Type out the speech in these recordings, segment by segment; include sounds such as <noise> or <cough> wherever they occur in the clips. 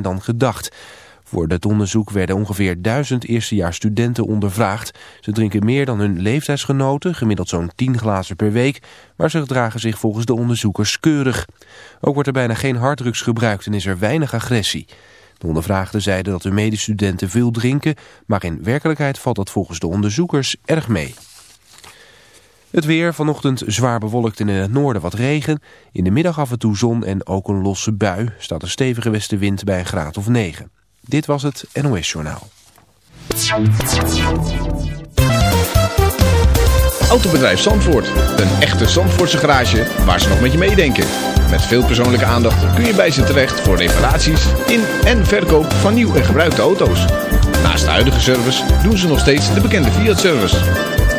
dan gedacht. Voor het onderzoek werden ongeveer duizend eerstejaars studenten ondervraagd. Ze drinken meer dan hun leeftijdsgenoten, gemiddeld zo'n 10 glazen per week, maar ze gedragen zich volgens de onderzoekers keurig. Ook wordt er bijna geen harddrugs gebruikt en is er weinig agressie. De ondervraagden zeiden dat de medestudenten veel drinken, maar in werkelijkheid valt dat volgens de onderzoekers erg mee. Het weer, vanochtend zwaar bewolkt en in het noorden wat regen. In de middag af en toe zon en ook een losse bui. Staat een stevige westenwind bij een graad of 9. Dit was het NOS Journaal. Autobedrijf Zandvoort. Een echte Zandvoortse garage waar ze nog met je meedenken. Met veel persoonlijke aandacht kun je bij ze terecht voor reparaties in en verkoop van nieuw en gebruikte auto's. Naast de huidige service doen ze nog steeds de bekende Fiat-service.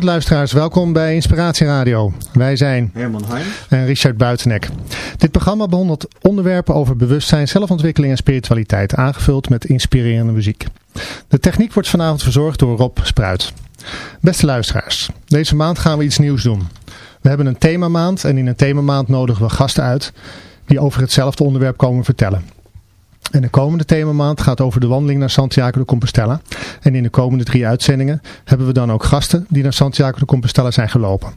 Goedenavond luisteraars, welkom bij Inspiratie Radio. Wij zijn Herman Heijn. en Richard Buitenek. Dit programma behandelt onderwerpen over bewustzijn, zelfontwikkeling en spiritualiteit, aangevuld met inspirerende muziek. De techniek wordt vanavond verzorgd door Rob Spruit. Beste luisteraars, deze maand gaan we iets nieuws doen. We hebben een themamaand en in een themamaand nodigen we gasten uit die over hetzelfde onderwerp komen vertellen. En de komende themamaand gaat over de wandeling naar Santiago de Compostela. En in de komende drie uitzendingen hebben we dan ook gasten die naar Santiago de Compostela zijn gelopen.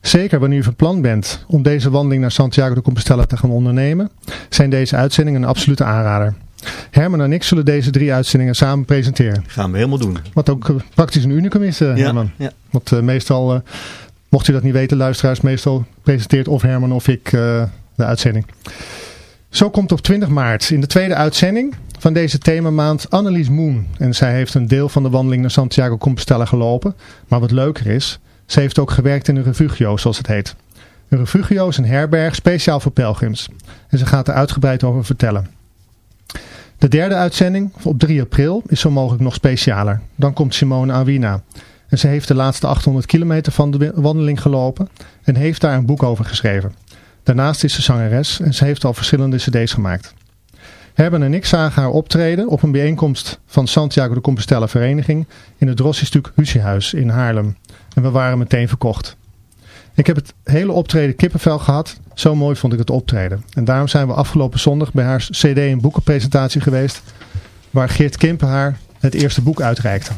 Zeker wanneer u van plan bent om deze wandeling naar Santiago de Compostela te gaan ondernemen, zijn deze uitzendingen een absolute aanrader. Herman en ik zullen deze drie uitzendingen samen presenteren. Gaan we helemaal doen. Wat ook eh, praktisch een unicum is, eh, Herman. ja. Want eh, meestal, mocht u dat niet weten, luisteraars, meestal presenteert of Herman of ik de uitzending. Zo komt op 20 maart in de tweede uitzending van deze themamaand Annelies Moon. En zij heeft een deel van de wandeling naar Santiago Compostela gelopen. Maar wat leuker is, ze heeft ook gewerkt in een refugio, zoals het heet. Een refugio is een herberg speciaal voor pelgrims. En ze gaat er uitgebreid over vertellen. De derde uitzending op 3 april is zo mogelijk nog specialer. Dan komt Simone Awina. En ze heeft de laatste 800 kilometer van de wandeling gelopen en heeft daar een boek over geschreven. Daarnaast is ze zangeres en ze heeft al verschillende cd's gemaakt. Herben en ik zagen haar optreden op een bijeenkomst van Santiago de Compostela Vereniging in het Drossistuk Husiehuis in Haarlem. En we waren meteen verkocht. Ik heb het hele optreden kippenvel gehad. Zo mooi vond ik het optreden. En daarom zijn we afgelopen zondag bij haar cd- en boekenpresentatie geweest. Waar Geert Kimpen haar het eerste boek uitreikte.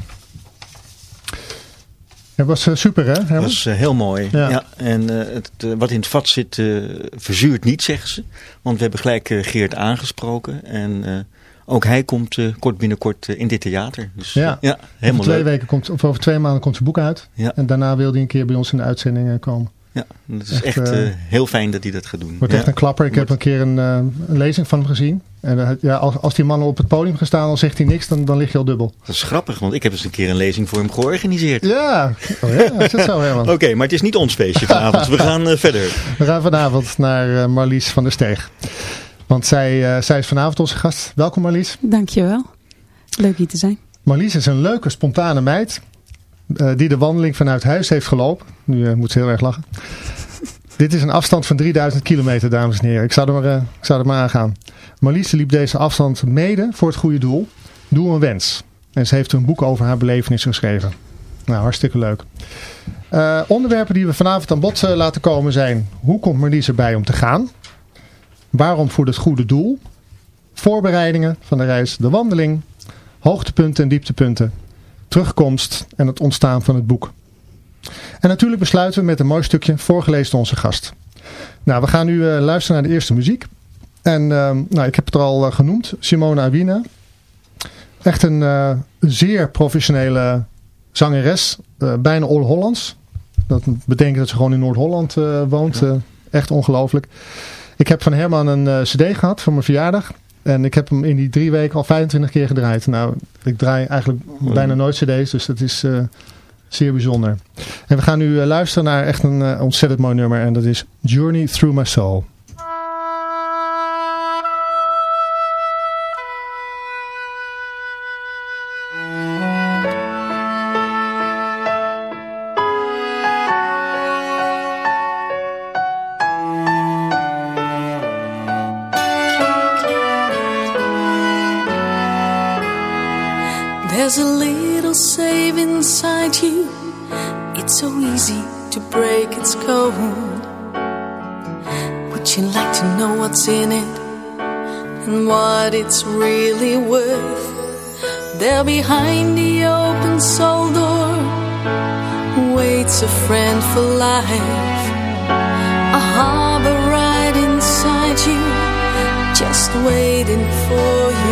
Het was eh, super hè, Dat Herman? was eh, heel mooi. Ja. Ja. en eh, het, wat in het vat zit, verzuurt niet, zeggen ze. Want we hebben gelijk Geert aangesproken. En ook hij komt kort binnenkort in dit theater. Dus Ja. ja, ja over helemaal twee leuk. weken komt, of over twee maanden komt zijn boek uit. Ja. En daarna wil hij een keer bij ons in de uitzending komen. Ja, het is Echt, echt, eh, eh, heel fijn dat hij dat gaat doen. Wordt ja. echt een klapper. Ik heb een keer een, eh, een lezing van hem gezien. En ja, als, als die man op het podium gaat staan, dan zegt hij niks, dan, dan lig je al dubbel. Dat is grappig, want ik heb eens een keer een lezing voor hem georganiseerd. Ja, oh ja is het zo <laughs> Herman. Oké, maar het is niet ons feestje vanavond. We gaan eh, verder. We gaan vanavond naar eh, Marlies van der Steeg. Want zij, eh, zij is vanavond onze gast. Welkom Marlies. Dankjewel. Leuk hier te zijn. Marlies is een leuke, spontane meid. Eh, die de wandeling vanuit huis heeft gelopen. Nu eh, moet ze heel erg lachen. <laughs> Dit is een afstand van 3000 kilometer, dames en heren. Ik zou er maar, eh, ik zou er maar aangaan. Marlies liep deze afstand mede voor het goede doel. Doe een wens. En ze heeft een boek over haar belevenissen geschreven. Nou, hartstikke leuk. Onderwerpen die we vanavond aan bod laten komen zijn... Hoe komt Marlies erbij om te gaan? Waarom voor het goede doel? Voorbereidingen van de reis, de wandeling... Hoogtepunten en dieptepunten. Terugkomst en het ontstaan van het boek. En natuurlijk besluiten we met een mooi stukje voorgelezen door onze gast. Nou, we gaan nu eh, luisteren naar de eerste muziek. En ehm, nou, ik heb het er al eh, genoemd. Simona Awina. Echt een eh, zeer professionele zangeres. bijna all Hollands. Dat betekent dat ze gewoon in Noord-Holland woont. echt ongelooflijk. Ik heb van Herman een cd gehad voor mijn verjaardag. En ik heb hem in die drie weken al 25 keer gedraaid. Nou, ik draai eigenlijk bijna nooit cd's. Dus dat is eh, zeer bijzonder. En we gaan nu eh, luisteren naar echt een eh, ontzettend mooi nummer. En dat is Journey Through My Soul. Would you like to know what's in it and what it's really worth? There behind the open soul door waits a friend for life. A harbor right inside you, just waiting for your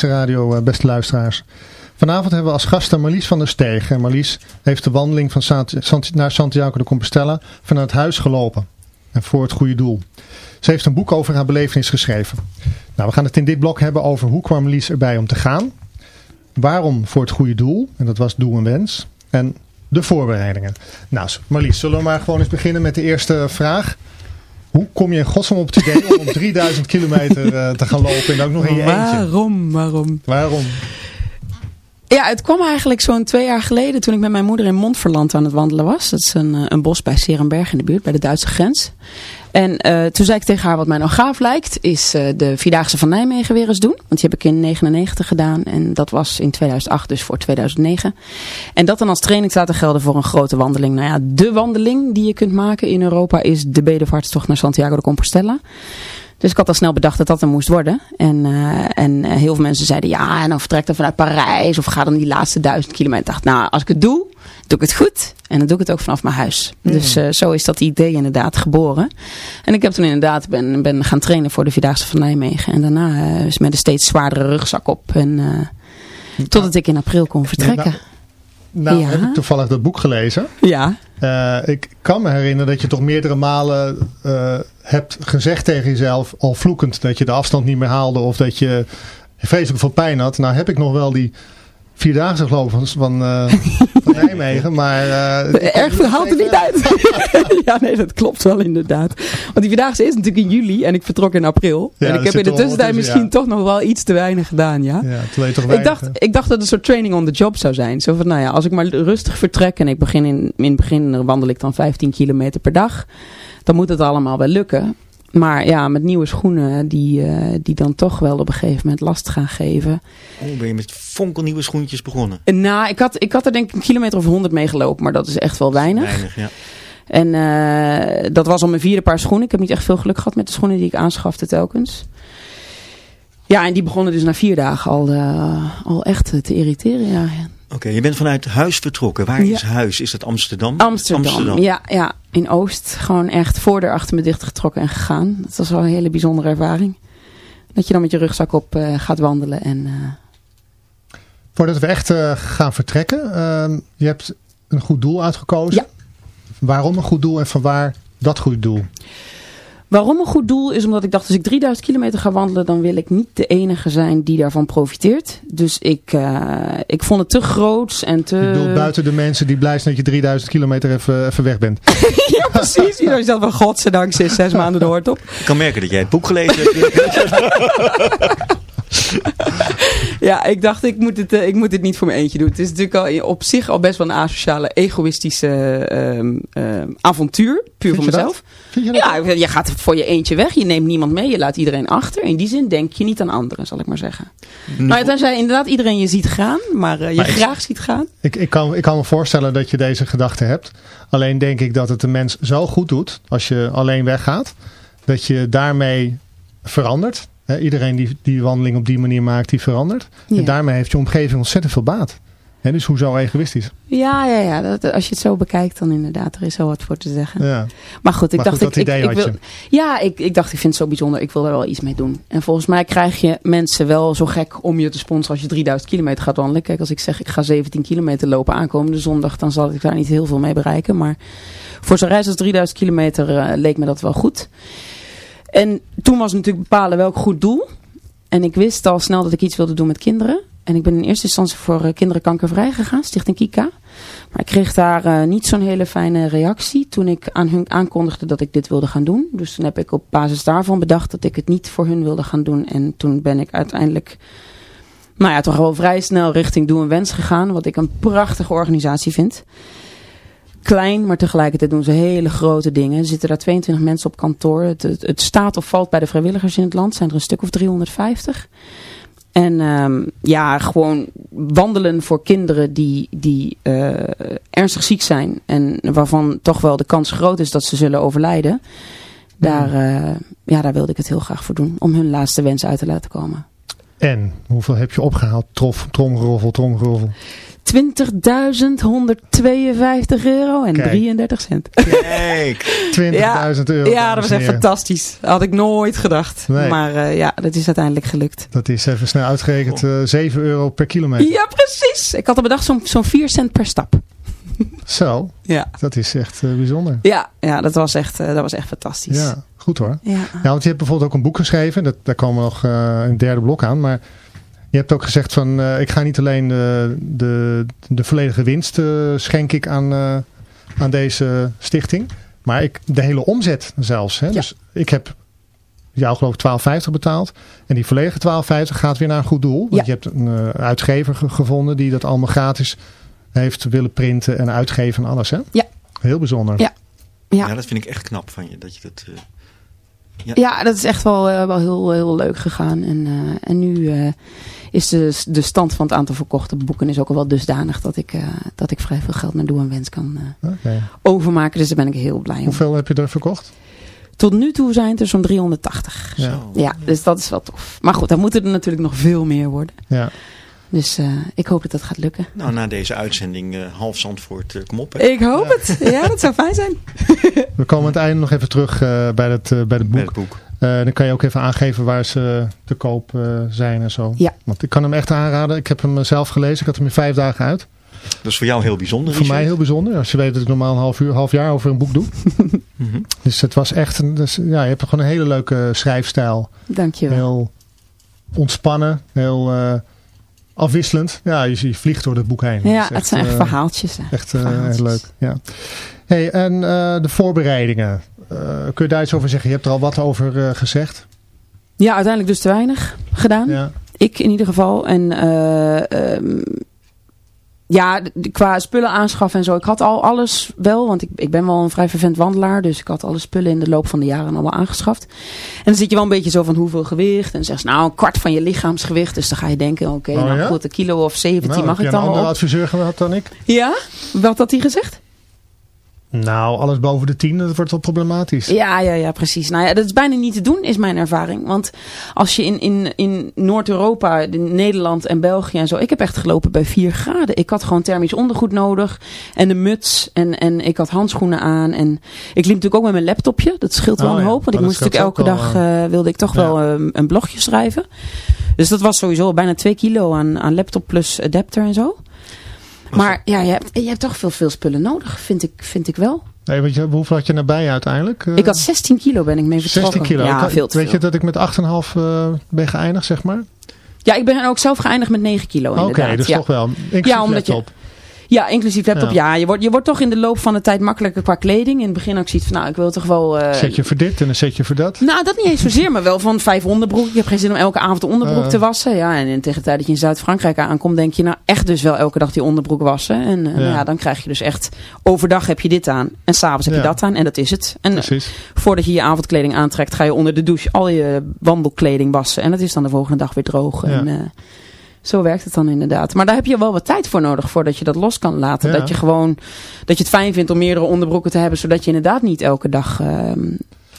Radio, eh, beste luisteraars. Vanavond hebben we als gasten Marlies van der Steeg. En Marlies heeft de wandeling van naar Santiago de Compostela vanuit huis gelopen. En voor het goede doel. Ze heeft een boek over haar belevenis geschreven. Nou, we gaan het in dit blok hebben over hoe kwam Marlies erbij om te gaan. Waarom voor het goede doel. En dat was doel en wens. En de voorbereidingen. Nou, Marlies, zullen we maar gewoon eens beginnen met de eerste vraag. Hoe kom je in godsnaam op het idee om op 3000 kilometer eh, te gaan lopen en ook nog in je eentje? Waarom, waarom? Waarom? Ja, het kwam eigenlijk zo'n twee jaar geleden toen ik met mijn moeder in Montferland aan het wandelen was. Dat is een, eh, een bos bij Serenberg in de buurt, bij de Duitse grens. En eh, toen zei ik tegen haar, wat mij nou gaaf lijkt, is eh, de Vierdaagse van Nijmegen weer eens doen. Want die heb ik in 99 gedaan en dat was in 2008, dus voor 2009. En dat dan als training laten gelden voor een grote wandeling. Nou ja, de wandeling die je kunt maken in Europa is de bedevaartstocht naar Santiago de Compostela. Dus ik had al snel bedacht dat dat er moest worden. En, eh, en eh, heel veel mensen zeiden, ja, en dan vertrek dan vanuit Parijs of ga dan die laatste duizend kilometer. Ik dacht, nou, als ik het doe, doe ik het goed. En dan doe ik het ook vanaf mijn huis. Dus eh, zo is dat idee inderdaad geboren. En ik heb toen inderdaad ben, ben gaan trainen voor de Vierdaagse van Nijmegen. En daarna is met een steeds zwaardere rugzak op. En totdat ik in april kon vertrekken. Nou, Ja. heb ik toevallig dat boek gelezen. Ja, Eh, ik kan me herinneren dat je toch meerdere malen eh, hebt gezegd tegen jezelf, al vloekend, dat je de afstand niet meer haalde of dat je vreselijk veel pijn had. Nou heb ik nog wel die vierdaagse gelopen van, van, eh, <laughs> van Nijmegen, maar... eh, erg veel haalt er niet uit. <laughs> ja, nee, dat klopt wel inderdaad. Want die Vierdaagse is natuurlijk in juli en ik vertrok in april. Ja, en ik heb in de tussentijd misschien ja. toch nog wel iets te weinig gedaan, ja. Ja, toch Ik weinig, dacht, ik dacht dat het een soort training on the job zou zijn. Zo van, nou ja, als ik maar rustig vertrek en ik begin in, in het begin wandel ik dan 15 kilometer per dag. Dan moet het allemaal wel lukken. Maar ja, met nieuwe schoenen die, eh, die dan toch wel op een gegeven moment last gaan geven. Oh, ben je met fonkelnieuwe schoentjes begonnen? En Nou, ik had, ik had er denk ik een kilometer of 100 mee gelopen, maar dat is echt wel weinig. Weinig, ja. En eh, dat was al mijn vierde paar schoenen. Ik heb niet echt veel geluk gehad met de schoenen die ik aanschafte telkens. Ja, en die begonnen dus na vier dagen al, eh, al echt te irriteren. Ja. Oké, je bent vanuit huis vertrokken. Waar Ja. is huis? Is dat Amsterdam? Amsterdam. Ja, ja, in Oost. Gewoon echt voordeur achter me dichtgetrokken en gegaan. Dat was wel een hele bijzondere ervaring. Dat je dan met je rugzak op eh, gaat wandelen. En, eh, Voordat we echt eh, gaan vertrekken, ehm, je hebt een goed doel uitgekozen. Ja. Waarom een goed doel en van waar dat goede doel? Waarom een goed doel is omdat ik dacht, als ik 3000 kilometer ga wandelen, dan wil ik niet de enige zijn die daarvan profiteert. Dus ik, eh, ik vond het te groots en te... Ik bedoel, buiten de mensen die blij zijn dat je 3000 kilometer even, even weg bent. <laughs> ja, precies. Je dacht van, godzijdank, zes, zes maanden de hoort op. Ik kan merken dat jij het boek gelezen hebt. <laughs> <laughs> Ja, ik dacht, ik moet, het, eh, ik moet het niet voor mijn eentje doen. Het is natuurlijk al, op zich al best wel een asociale, egoïstische ehm, ehm, avontuur. Puur voor mezelf. Je? Ja, je gaat voor je eentje weg. Je neemt niemand mee. Je laat iedereen achter. In die zin denk je niet aan anderen, zal ik maar zeggen. Maar tenzij inderdaad iedereen je ziet gaan. Maar eh, je Maar ik- graag ziet gaan. Ik, ik, kan, ik kan me voorstellen dat je deze gedachte hebt. Alleen denk ik dat het de mens zo goed doet als je alleen weggaat. Dat je daarmee verandert. Iedereen die die wandeling op die manier maakt, die verandert. Ja. En daarmee heeft je omgeving ontzettend veel baat. Hè, dus hoezo egoïstisch? Ja, ja, ja. Dat, als je het zo bekijkt, dan inderdaad, er is zo wat voor te zeggen. Ja. Maar goed, ik Maar dacht, goed, ik, wil, ja, ik, ik dacht, ik vind het zo bijzonder. Ik wil er wel iets mee doen. En volgens mij krijg je mensen wel zo gek om je te sponsoren als je 3000 kilometer gaat wandelen. Kijk, als ik zeg, ik ga 17 kilometer lopen aankomende zondag, dan zal ik daar niet heel veel mee bereiken. Maar voor zo'n reis als 3000 kilometer eh, leek me dat wel goed. En toen was natuurlijk bepalen welk goed doel. En ik wist al snel dat ik iets wilde doen met kinderen. En ik ben in eerste instantie voor eh, kinderen kankervrij gegaan, Stichting Kika. Maar ik kreeg daar eh, niet zo'n hele fijne reactie toen ik aan hun aankondigde dat ik dit wilde gaan doen. Dus toen heb ik op basis daarvan bedacht dat ik het niet voor hun wilde gaan doen. En toen ben ik uiteindelijk, nou ja, toch wel vrij snel richting Doe een Wens gegaan. Wat ik een prachtige organisatie vind. Klein, maar tegelijkertijd doen ze hele grote dingen. Er zitten daar 22 mensen op kantoor. Het, het, het staat of valt bij de vrijwilligers in het land. Zijn er een stuk of 350. En ehm, ja, gewoon wandelen voor kinderen die, die eh, ernstig ziek zijn. En waarvan toch wel de kans groot is dat ze zullen overlijden. Daar, eh, ja, daar wilde ik het heel graag voor doen. Om hun laatste wens uit te laten komen. En hoeveel heb je opgehaald? Trof, tromgeroffel, tromgeroffel. 20.152 euro en Kijk. 33 cent. Kijk. <laughs> 20.000 euro. Ja, dat was echt fantastisch. Had ik nooit gedacht. Nee. Maar eh, ja, dat is uiteindelijk gelukt. Dat is even snel uitgerekend eh 7 euro per kilometer. Ja, precies. Ik had al bedacht zo'n zo'n 4 cent per stap. Zo, Ja, dat is echt eh, bijzonder. ja, ja dat, was echt, eh, dat was echt fantastisch. Ja, goed hoor. Ja. Ja, want je hebt bijvoorbeeld ook een boek geschreven. Dat, daar komen we nog eh, het derde blok aan. Maar je hebt ook gezegd van... eh, ik ga niet alleen de, de, de volledige winst eh, schenk ik aan, eh, aan deze stichting. Maar ik, de hele omzet zelfs. Hè? Ja. Dus ik heb jou geloof ik 12,50 betaald. En die volledige 12,50 gaat weer naar een goed doel. Want Ja. je hebt een eh, uitgever ge- gevonden die dat allemaal gratis heeft willen printen en uitgeven en alles. Hè? Ja. Heel bijzonder. Ja. Ja. Ja, dat vind ik echt knap van je. Dat je dat, eh, Ja, dat is echt wel, eh, wel heel, heel leuk gegaan. En, eh, en nu eh, is de, de stand van het aantal verkochte boeken is ook al wel dusdanig dat ik, eh, dat ik vrij veel geld naar Doe en Wens kan eh, overmaken. Dus daar ben ik heel blij om. Hoeveel heb je er verkocht? Tot nu toe zijn het er zo'n 380. Ja. zo. Ja, dus dat is wel tof. Maar goed, dan moeten er natuurlijk nog veel meer worden. Ja. Dus eh, ik hoop dat dat gaat lukken. Nou, na deze uitzending, eh, half Zandvoort, eh, kom op. Hè. Ik hoop het. Ja, dat zou fijn zijn. <laughs> We komen aan het einde nog even terug eh, bij, het, eh, bij het boek. het boek. Eh, dan kan je ook even aangeven waar ze te koop eh, zijn en zo. Ja. Want ik kan hem echt aanraden. Ik heb hem zelf gelezen. Ik had hem in vijf dagen uit. Dat is voor jou heel bijzonder. Voor mij heel bijzonder. Als je weet dat ik normaal een half, uur, half jaar over een boek doe. <laughs> Mhm. Dus het was echt een, dus, ja, je hebt gewoon een hele leuke schrijfstijl. Dankjewel. Heel ontspannen. Heel eh, afwisselend. Ja, je, je vliegt door het boek heen. Ja, het zijn echt eh, verhaaltjes. hè. Echt eh, Verhaaltjes. heel leuk. Ja. Hey, en eh, de voorbereidingen. Eh, kun je daar iets over zeggen? Je hebt er al wat over eh, gezegd. Ja, uiteindelijk dus te weinig gedaan. Ja. Ik in ieder geval. En eh, ehm, ja, qua spullen aanschaffen en zo. Ik had al alles wel, want ik, ik ben wel een vrij vervent wandelaar. Dus ik had alle spullen in de loop van de jaren allemaal aangeschaft. En dan zit je wel een beetje zo van hoeveel gewicht. En dan zeg je nou een kwart van je lichaamsgewicht. Dus dan ga je denken, oké, Oh, nou ja? goed, een kilo of 17 mag heb ik je dan een wel andere op. adviseur gehad dan ik? Ja? Wat had hij gezegd? Alles boven de 10, dat wordt wel problematisch. Ja, ja, ja, precies. Nou ja, dat is bijna niet te doen, is mijn ervaring. Want als je in, in, in Noord-Europa, in Nederland en België en zo... Ik heb echt gelopen bij 4 graden. Ik had gewoon thermisch ondergoed nodig. En een muts. En, en ik had handschoenen aan. En ik liep natuurlijk ook met mijn laptopje. Dat scheelt wel Oh een hoop. Want ik maar moest natuurlijk elke dag... wel, eh, wilde ik toch ja. wel eh, een blogje schrijven. Dus dat was sowieso bijna 2 kilo aan, aan laptop plus adapter en zo. Maar ja, je hebt, je hebt toch veel, veel spullen nodig, vind ik, vind ik wel. Nee, weet je, hoeveel had je nabij uiteindelijk? Eh, Ik had 16 kilo ben ik mee vertrokken. 16 kilo. Ja, Ik- veel te Weet veel. je dat ik met 8,5 eh ben geëindigd, zeg maar? Ja, ik ben ook zelf geëindigd met 9 kilo Oké, inderdaad. dus ja. toch wel. Inclusief Ja, omdat je- laptop. Ja, inclusief laptop. Ja. Ja, je, wordt, je wordt toch in de loop van de tijd makkelijker qua kleding. In het begin ook ziet van, nou, ik wil toch wel... eh, Een setje voor dit en een setje voor dat. Nou, dat niet eens zozeer, maar wel van vijf onderbroek. Ik heb geen zin om elke avond de onderbroek Eh. te wassen. Ja, en tegen de tijd dat je in Zuid-Frankrijk aankomt, denk je nou echt dus wel elke dag die onderbroek wassen. En eh, nou ja, dan krijg je dus echt, overdag heb je dit aan en s'avonds heb je dat aan en dat is het. En Precies. voordat je je avondkleding aantrekt, ga je onder de douche al je wandelkleding wassen. En dat is dan de volgende dag weer droog. Ja. En, zo werkt het dan inderdaad. Maar daar heb je wel wat tijd voor nodig voordat je dat los kan laten. Ja. Dat je gewoon, dat je het fijn vindt om meerdere onderbroeken te hebben, zodat je inderdaad niet elke dag ehm,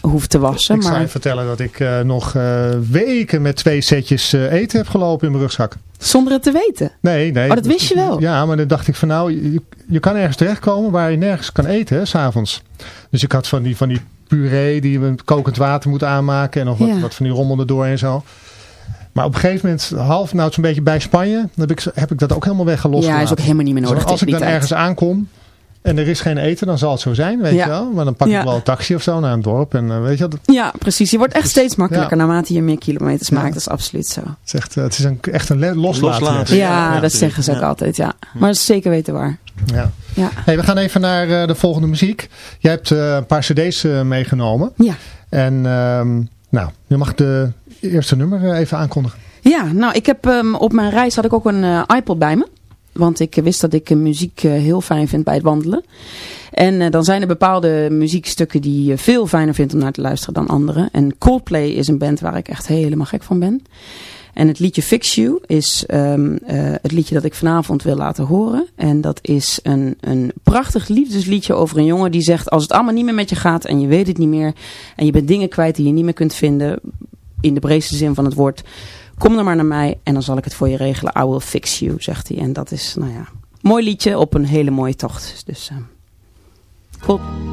hoeft te wassen. Ik zou je maar vertellen dat ik eh, nog eh, weken met twee setjes eh, eten heb gelopen in mijn rugzak. zonder het te weten. Nee, nee. Oh, dat wist je wel? Ja, maar dan dacht ik van nou, je, je kan ergens terechtkomen waar je nergens kan eten, s'avonds. Dus ik had van die, van die puree die we met kokend water moeten aanmaken en nog wat, Ja. wat van die rommel erdoor en zo. Maar op een gegeven moment, half, nou zo'n beetje bij Spanje, dan heb ik, heb ik dat ook helemaal weggelost. Ja, is ook helemaal niet meer nodig Dus als ik dan tijd. ergens aankom en er is geen eten, dan zal het zo zijn, weet Ja. je wel. Maar dan pak ik Ja. wel een taxi of zo naar een dorp en eh, weet je wel, dat Ja, precies. Je wordt echt steeds makkelijker Ja. naarmate je meer kilometers Ja. maakt. Dat is absoluut zo. is echt, eh, het is een, echt een loslaten. Ja, ja, dat zeggen ze ook altijd, ja. Maar dat is zeker weten waar. Ja. Ja. Hey, we gaan even naar eh, de volgende muziek. Jij hebt eh, een paar cd's eh, meegenomen. Ja. En ehm, nou, je mag de eerste nummer eh, even aankondigen. Ja, nou, ik heb ehm, op mijn reis had ik ook een eh, iPod bij me. Want ik wist dat ik eh, muziek eh, heel fijn vind bij het wandelen. En eh, dan zijn er bepaalde muziekstukken die je veel fijner vindt om naar te luisteren dan andere. En Coldplay is een band waar ik echt helemaal gek van ben. En het liedje Fix You is ehm, eh, het liedje dat ik vanavond wil laten horen. En dat is een, een prachtig liefdesliedje over een jongen die zegt... als het allemaal niet meer met je gaat en je weet het niet meer... en je bent dingen kwijt die je niet meer kunt vinden... in de breedste zin van het woord... kom dan maar naar mij en dan zal ik het voor je regelen. I will fix you, zegt hij. En dat is, nou ja, mooi liedje op een hele mooie tocht. Dus... Ehm, uh, cool.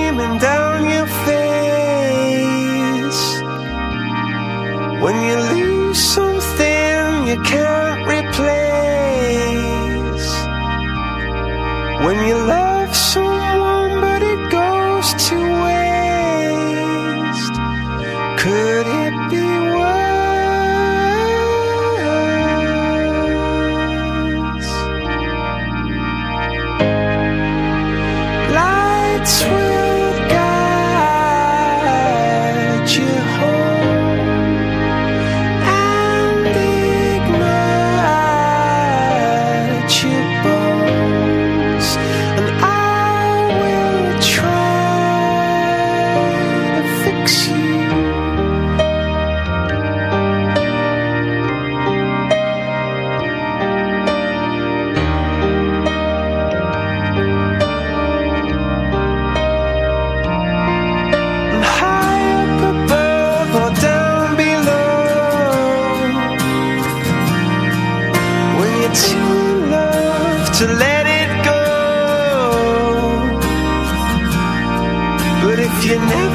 streaming down your face. When you lose something you can't replace. When you love. to let it go. But if you never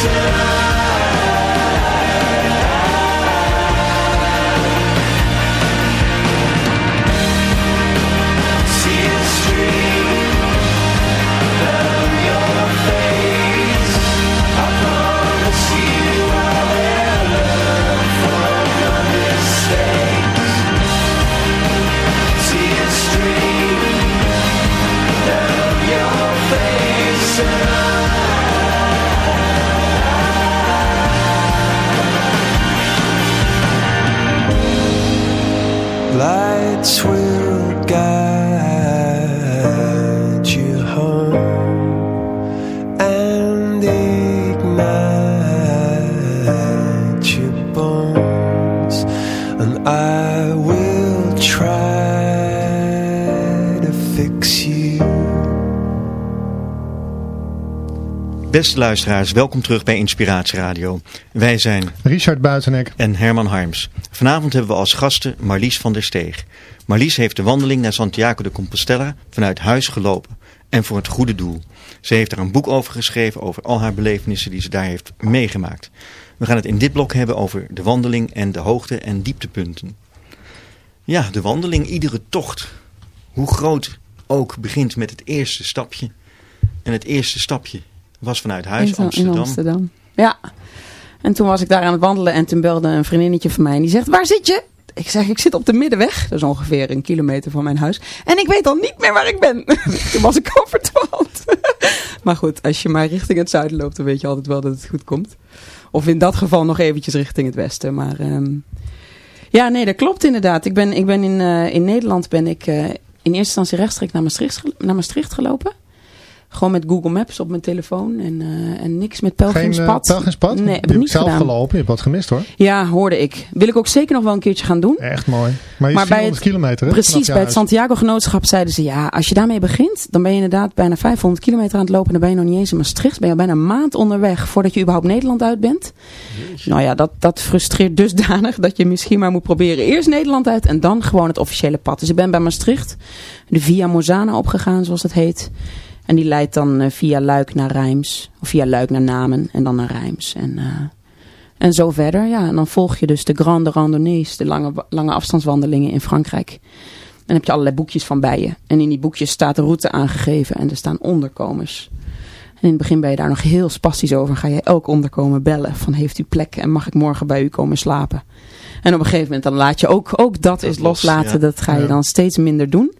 será. it's. Beste luisteraars, welkom terug bij Inspiratie Radio. Wij zijn Richard Buitenek. en Herman Harms. Vanavond hebben we als gasten Marlies van der Steeg. Marlies heeft de wandeling naar Santiago de Compostela vanuit huis gelopen. En voor het goede doel. Ze heeft er een boek over geschreven over al haar belevenissen die ze daar heeft meegemaakt. We gaan het in dit blok hebben over de wandeling en de hoogte- en dieptepunten. Ja, de wandeling, iedere tocht, hoe groot ook, begint met het eerste stapje. En het eerste stapje was vanuit huis, in, Amsterdam. in Amsterdam. Ja. En toen was ik daar aan het wandelen en toen belde een vriendinnetje van mij en die zegt, waar zit je? Ik zeg, ik zit op de middenweg. Dat is ongeveer een kilometer van mijn huis. En ik weet al niet meer waar ik ben. <laughs> toen was ik al verdwaald. <laughs> maar goed, als je maar richting het zuiden loopt, dan weet je altijd wel dat het goed komt. Of in dat geval nog eventjes richting het westen. Maar ehm, ja, nee, dat klopt inderdaad. Ik ben, ik ben in, eh, in Nederland ben ik eh, in eerste instantie rechtstreeks naar Maastricht, naar Maastricht gelopen. Gewoon met Google Maps op mijn telefoon en, eh, en niks met Geen pelgrimspad. uh, pelgrimspad? Nee, je heb ik niet zelf gedaan. gelopen, je hebt wat gemist hoor. Ja, hoorde ik. Wil ik ook zeker nog wel een keertje gaan doen. Echt mooi. Maar je Maar bij 400 het- kilometer hè? Precies, bij het. Santiago Genootschap zeiden ze... ja, als je daarmee begint, dan ben je inderdaad bijna 500 kilometer aan het lopen... dan ben je nog niet eens in Maastricht. Ben je al bijna een maand onderweg voordat je überhaupt Nederland uit bent. Nou ja, dat, dat frustreert dusdanig dat je misschien maar moet proberen... eerst Nederland uit en dan gewoon het officiële pad. Dus ik ben bij Maastricht de Via Mozana opgegaan, zoals het heet... En die leidt dan eh, via Luik naar Rijms. Of via Luik naar Namen en dan naar Rijms. En, eh, en zo verder. Ja, en dan volg je dus de grande randonnées. De lange, lange afstandswandelingen in Frankrijk. En dan heb je allerlei boekjes van bij je. En in die boekjes staat de route aangegeven. En er staan onderkomers. En in het begin ben je daar nog heel spastisch over. Ga je elk onderkomen bellen. Van heeft u plek en mag ik morgen bij u komen slapen? En op een gegeven moment dan laat je ook, ook dat, is los, loslaten. ja. Dat ga je Ja. dan steeds minder doen.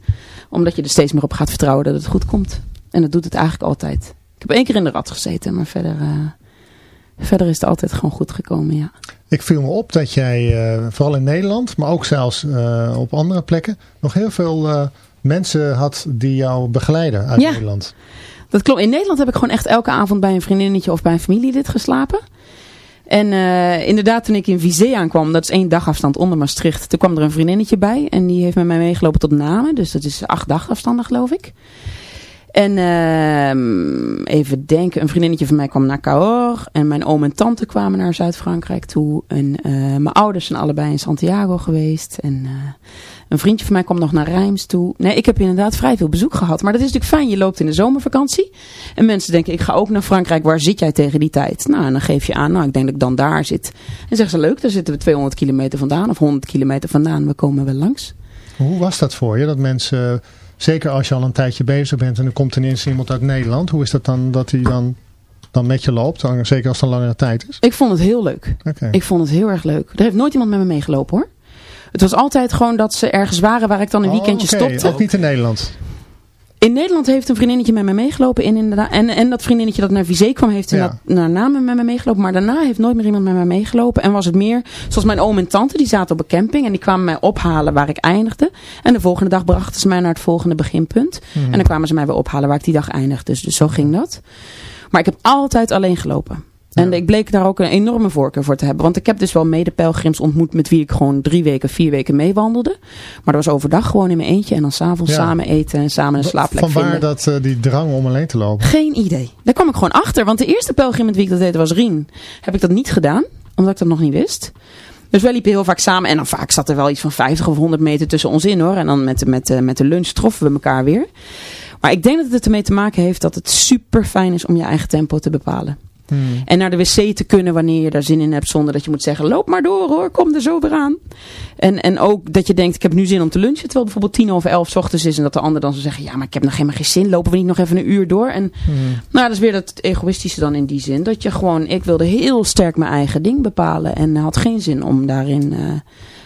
Omdat je er steeds meer op gaat vertrouwen dat het goed komt. En dat doet het eigenlijk altijd. Ik heb één keer in de rat gezeten. Maar verder, eh, verder is het altijd gewoon goed gekomen, ja. Ik viel me op dat jij, eh, vooral in Nederland, maar ook zelfs eh, op andere plekken, nog heel veel mensen had die jou begeleiden uit Ja. Nederland. Dat klopt. In Nederland heb ik gewoon echt elke avond bij een vriendinnetje of bij een familielid geslapen. En inderdaad, toen ik in Vizé aankwam, dat is één dagafstand onder Maastricht, toen kwam er een vriendinnetje bij. En die heeft met mij meegelopen tot Namen. Dus dat is acht dagafstanden, geloof ik. En ehm, even denken, een vriendinnetje van mij kwam naar Cahors. En mijn oom en tante kwamen naar Zuid-Frankrijk toe. En eh, mijn ouders zijn allebei in Santiago geweest. En eh, een vriendje van mij kwam nog naar Rijms toe. Nee, ik heb inderdaad vrij veel bezoek gehad. Maar dat is natuurlijk fijn. Je loopt in de zomervakantie. En mensen denken, ik ga ook naar Frankrijk. Waar zit jij tegen die tijd? Nou, en dan geef je aan, nou, ik denk dat ik dan daar zit. En zeggen ze, leuk, daar zitten we 200 kilometer vandaan. Of 100 kilometer vandaan. We komen wel langs. Hoe was dat voor je? Dat mensen, zeker als je al een tijdje bezig bent en er komt ineens iemand uit Nederland. Hoe is dat dan dat hij dan, dan met je loopt? Zeker als het een langere tijd is. Ik vond het heel leuk. Ik vond het heel erg leuk. Er heeft nooit iemand met me meegelopen hoor. Het was altijd gewoon dat ze ergens waren waar ik dan een Oh, weekendje stopte. Ook niet in Nederland. In Nederland heeft een vriendinnetje met me meegelopen. In inderdaad, en, en dat vriendinnetje dat naar Vizé kwam, heeft Ja. naar Namen met me meegelopen. Maar daarna heeft nooit meer iemand met me meegelopen. En was het meer, zoals mijn oom en tante, die zaten op een camping. En die kwamen mij ophalen waar ik eindigde. En de volgende dag brachten ze mij naar het volgende beginpunt. Mhm. En dan kwamen ze mij weer ophalen waar ik die dag eindigde. Dus, dus zo ging dat. Maar ik heb altijd alleen gelopen. En Ja. ik bleek daar ook een enorme voorkeur voor te hebben. Want ik heb dus wel medepelgrims ontmoet met wie ik gewoon drie weken, vier weken meewandelde. Maar dat was overdag gewoon in mijn eentje. En dan s'avonds Ja. samen eten en samen een slaapplek Van waar vinden. dat, eh, die drang om alleen te lopen? Geen idee. Daar kwam ik gewoon achter. Want de eerste pelgrim met wie ik dat deed was Rien. Heb ik dat niet gedaan. Omdat ik dat nog niet wist. Dus wij liepen heel vaak samen. En dan vaak zat er wel iets van 50 of 100 meter tussen ons in hoor. En dan met, de- met, de- met de lunch troffen we elkaar weer. Maar ik denk dat het ermee te maken heeft dat het super fijn is om je eigen tempo te bepalen. Hmm. En naar de wc te kunnen wanneer je daar zin in hebt. Zonder dat je moet zeggen, loop maar door hoor, kom er zo weer aan. En, en ook dat je denkt, ik heb nu zin om te lunchen. Terwijl bijvoorbeeld tien over elf 's ochtends is. En dat de ander dan zou zeggen, ja maar ik heb nog helemaal geen zin. Lopen we niet nog even een uur door? En Hmm. nou, dat is weer dat egoïstische dan in die zin. Dat je gewoon, ik wilde heel sterk mijn eigen ding bepalen. En had geen zin om daarin eh,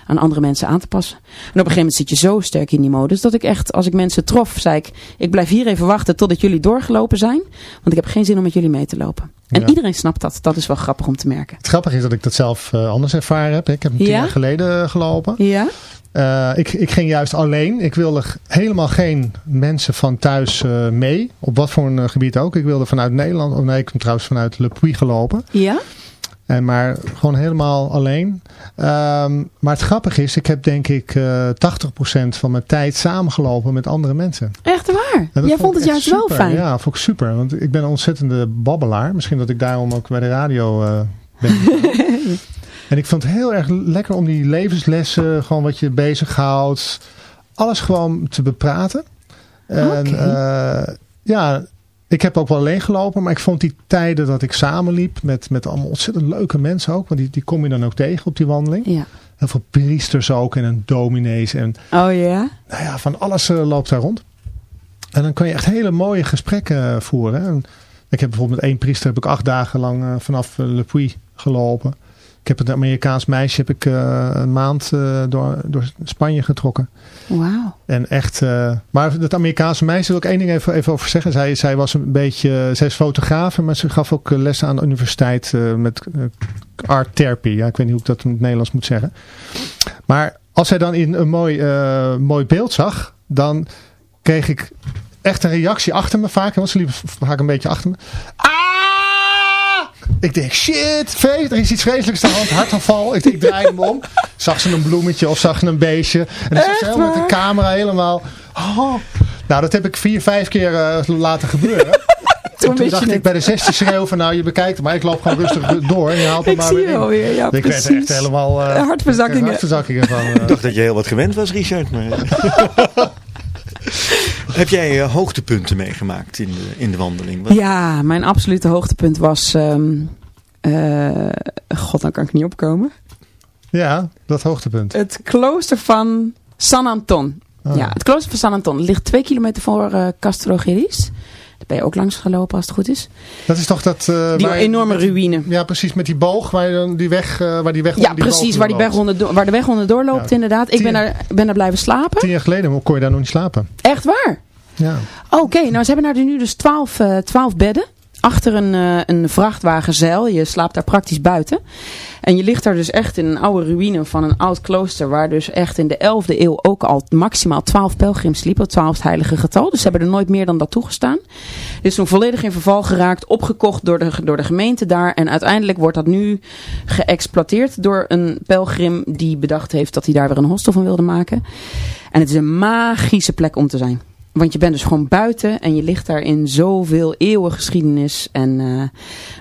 aan andere mensen aan te passen. En op een gegeven moment zit je zo sterk in die modus. Dat ik echt, als ik mensen trof, zei ik, ik blijf hier even wachten totdat jullie doorgelopen zijn. Want ik heb geen zin om met jullie mee te lopen. En Ja. iedereen snapt dat. Dat is wel grappig om te merken. Het grappige is dat ik dat zelf eh, anders ervaren heb. Ik heb tien Ja? jaar geleden eh, gelopen. Ja? Eh, ik, ik ging juist alleen. Ik wilde helemaal geen mensen van thuis mee. Op wat voor een gebied ook. Ik wilde vanuit Nederland. Oh nee, ik kom trouwens vanuit Le Puy gelopen. Ja? En maar gewoon helemaal alleen. Ehm, maar het grappige is, ik heb denk ik eh 80% van mijn tijd samengelopen met andere mensen. Echt waar? Jij vond vond het juist echt wel super. fijn. Ja, vond ik super. Want ik ben een ontzettende babbelaar. Misschien dat ik daarom ook bij de radio eh, ben. <laughs> en ik vond het heel erg lekker om die levenslessen, gewoon wat je bezighoudt, alles gewoon te bepraten. En eh, ja, ik heb ook wel alleen gelopen, maar ik vond die tijden dat ik samenliep met, met allemaal ontzettend leuke mensen ook. Want die, die kom je dan ook tegen op die wandeling. Ja. Heel veel priesters ook en een dominees en Oh ja? nou ja, van alles eh, loopt daar rond. En dan kan je echt hele mooie gesprekken eh, voeren. En ik heb bijvoorbeeld met één priester heb ik acht dagen lang eh, vanaf Le Puy gelopen. Ik heb een Amerikaans meisje heb ik eh, een maand eh, door, door Spanje getrokken. Wauw. En echt, eh, maar dat Amerikaanse meisje wil ik één ding even, even over zeggen. Zij, zij was een beetje, zij is fotograaf, maar ze gaf ook lessen aan de universiteit met art therapy. Ja, ik weet niet hoe ik dat in het Nederlands moet zeggen. Maar als zij dan in een mooi, mooi beeld zag, dan kreeg ik echt een reactie achter me vaak. Want ze liep vaak een beetje achter me. Ah! Ik denk, shit, feest, er is iets vreselijks aan de hand, hartaanval. Ik, ik draaide me om. Zag ze een bloemetje of zag ze een beestje. En dan zag ze helemaal met de camera helemaal... Oh. Nou, dat heb ik vier, vijf keer eh, laten gebeuren. <laughs> Toen En toen dacht ik bij de 16 schreeuw van nou je bekijkt het, maar ik loop gewoon rustig door en je haalt hem Ik maar zie weer je in. alweer, ja, ik werd er precies. echt helemaal eh, Hartverzakkingen. hartverzakkingen van. eh. Ik dacht dat je heel wat gewend was, Richard. Maar... <laughs> Heb jij eh, hoogtepunten meegemaakt in de, in de wandeling? Wat- Ja, mijn absolute hoogtepunt was... ehm, eh, God, dan kan ik niet opkomen. ja, dat hoogtepunt. Het klooster van San Anton. Ah. Ja, het klooster van San Anton ligt twee kilometer voor eh Castro Geris. Daar ben je ook langs gelopen als het goed is. Dat is toch dat... eh, Die waar- enorme ruïne. Ja, precies, met die boog, waar, die weg, waar die weg Ja, onder die precies, waar, die weg onderdoor, waar de weg onderdoor loopt Ja. inderdaad. Ik ben daar, ben daar blijven slapen. Tien jaar geleden kon je daar nog niet slapen. Echt waar? Ja. Oké, nou ze hebben daar nu dus 12, eh 12 bedden. Achter een, eh, een vrachtwagenzeil. Je slaapt daar praktisch buiten. En je ligt daar dus echt in een oude ruïne van een oud klooster. Waar dus echt in de 11e eeuw ook al maximaal 12 pelgrims liepen. Het 12 heilige getal. Dus ze hebben er nooit meer dan dat toegestaan. Dit is toen volledig in verval geraakt. Opgekocht door de, door de gemeente daar. En uiteindelijk wordt dat nu geëxploiteerd door een pelgrim. Die bedacht heeft dat hij daar weer een hostel van wilde maken. En het is een magische plek om te zijn. Want je bent dus gewoon buiten en je ligt daar in zoveel eeuwen geschiedenis. En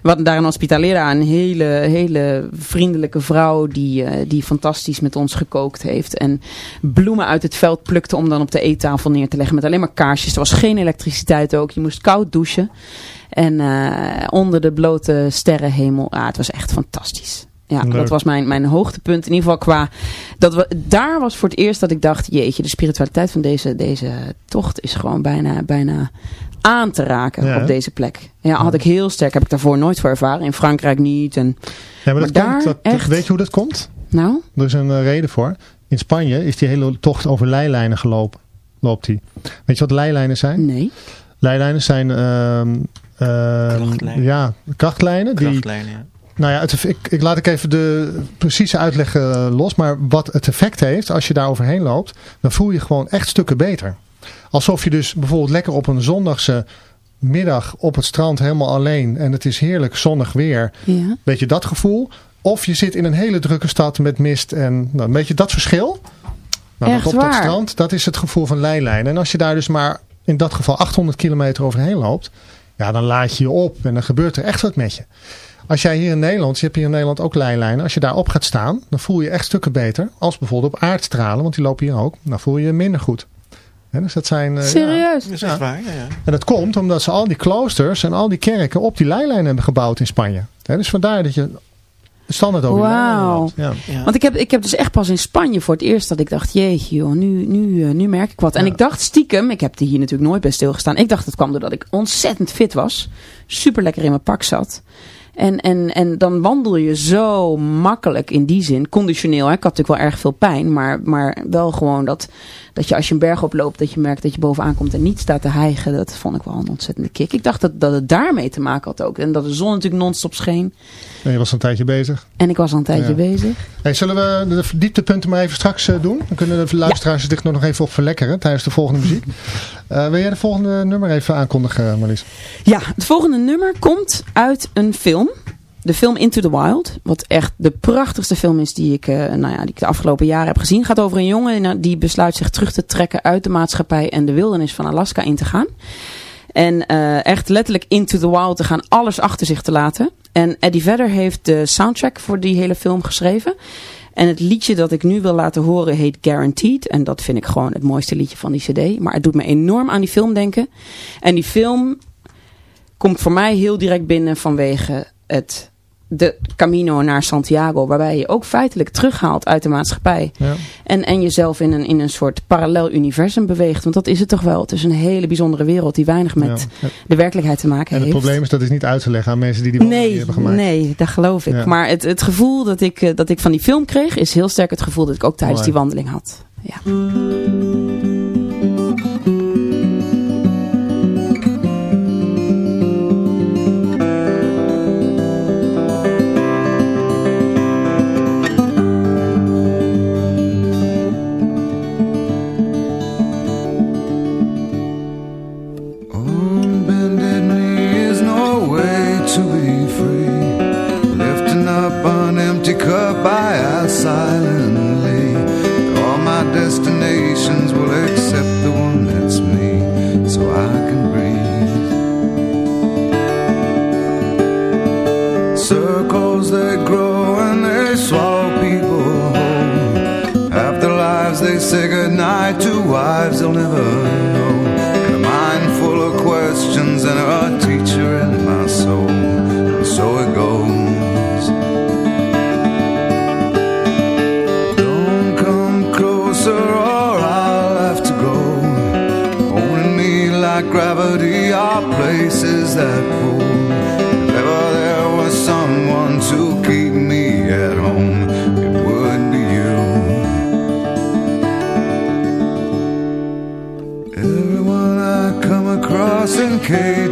we hadden daar een hospitalera, een hele, hele vriendelijke vrouw die, eh, die fantastisch met ons gekookt heeft. En bloemen uit het veld plukte om dan op de eettafel neer te leggen met alleen maar kaarsjes. Er was geen elektriciteit ook, je moest koud douchen. En eh, onder de blote sterrenhemel, ah, het was echt fantastisch. Ja, Leuk. dat was mijn, mijn hoogtepunt. In ieder geval qua... Dat we, daar was voor het eerst dat ik dacht... Jeetje, de spiritualiteit van deze, deze tocht is gewoon bijna, bijna aan te raken Ja, op deze plek. Ja, had ik heel sterk. Heb ik daarvoor nooit voor ervaren. In Frankrijk niet. En, Ja, maar dat Maar daar dat- echt- weet je hoe dat komt? nou, Er is een eh, reden voor. In Spanje is die hele tocht over leilijnen gelopen. Loopt die. Weet je wat leilijnen zijn? nee. Leilijnen zijn ehm, ehm, Krachtlijnen. ja, krachtlijnen. Die, Krachtlijnen, ja. Nou ja, het, ik, ik laat ik even de precieze uitleg eh, los. Maar wat het effect heeft als je daar overheen loopt. Dan voel je gewoon echt stukken beter. Alsof je dus bijvoorbeeld lekker op een zondagse middag op het strand helemaal alleen. En het is heerlijk zonnig weer. Ja. Weet je dat gevoel? Of je zit in een hele drukke stad met mist en nou, weet je dat verschil? Nou, Echt dat op dat waar? strand, dat is het gevoel van leilijn. En als je daar dus maar in dat geval 800 kilometer overheen loopt, ja, dan laat je je op en dan gebeurt er echt wat met je. Als jij hier in Nederland, je hebt hier in Nederland ook leilijnen, als je daarop gaat staan, dan voel je je echt stukken beter. Als bijvoorbeeld op aardstralen, want die lopen hier ook, dan voel je je minder goed. Hè, dus dat zijn, eh, ja. Serieus? Dat is Ja. echt waar, ja, ja. En dat komt omdat ze al die kloosters en al die kerken op die leilijn hebben gebouwd in Spanje. Hè, dus vandaar dat je standaard over die loopt. Ja. Ja. Want ik heb, ik heb dus echt pas in Spanje voor het eerst dat ik dacht, jeetje joh, nu, nu, eh, nu merk ik wat. En Ja. ik dacht stiekem, ik heb hier natuurlijk nooit bij stilgestaan. Ik dacht het kwam doordat ik ontzettend fit was. Super lekker in mijn pak zat. En, en, en dan wandel je zo makkelijk in die zin. Conditioneel, hè. ik had natuurlijk wel erg veel pijn. Maar, maar wel gewoon dat, dat je als je een berg oploopt, dat je merkt dat je bovenaan komt en niet staat te hijgen. Dat vond ik wel een ontzettende kick. Ik dacht dat, dat het daarmee te maken had ook. En dat de zon natuurlijk non-stop scheen. En je was een tijdje bezig. En ik was al een tijdje Ja. bezig. Hey, zullen we de dieptepunten maar even straks eh, doen? Dan kunnen de luisteraars zich nog even op verlekkeren tijdens de volgende muziek. <laughs> Eh, wil jij de volgende nummer even aankondigen, Marlies? Ja, het volgende nummer komt uit een film. De film Into the Wild. Wat echt de prachtigste film is die ik, eh, nou ja, die ik de afgelopen jaren heb gezien. Gaat over een jongen die besluit zich terug te trekken uit de maatschappij en de wildernis van Alaska in te gaan. En eh, echt letterlijk into the wild te gaan, alles achter zich te laten. En Eddie Vedder heeft de soundtrack voor die hele film geschreven. En het liedje dat ik nu wil laten horen heet Guaranteed. En dat vind ik gewoon het mooiste liedje van die cd. Maar het doet me enorm aan die film denken. En die film komt voor mij heel direct binnen vanwege het, de Camino naar Santiago. Waarbij je ook feitelijk terughaalt uit de maatschappij. Ja. En, en jezelf in een, in een soort parallel universum beweegt. Want dat is het toch wel. Het is een hele bijzondere wereld die weinig met Ja. de werkelijkheid te maken En het heeft. probleem is dat is niet uit te leggen aan mensen die die Nee, hebben gemaakt. nee, dat geloof ik. Ja. Maar het, het gevoel dat ik, eh, dat ik van die film kreeg, is heel sterk het gevoel dat ik ook tijdens Mooi. die wandeling had. Ja. Places that pull. If ever there was someone to keep me at home, it would be you. Everyone I come across in cages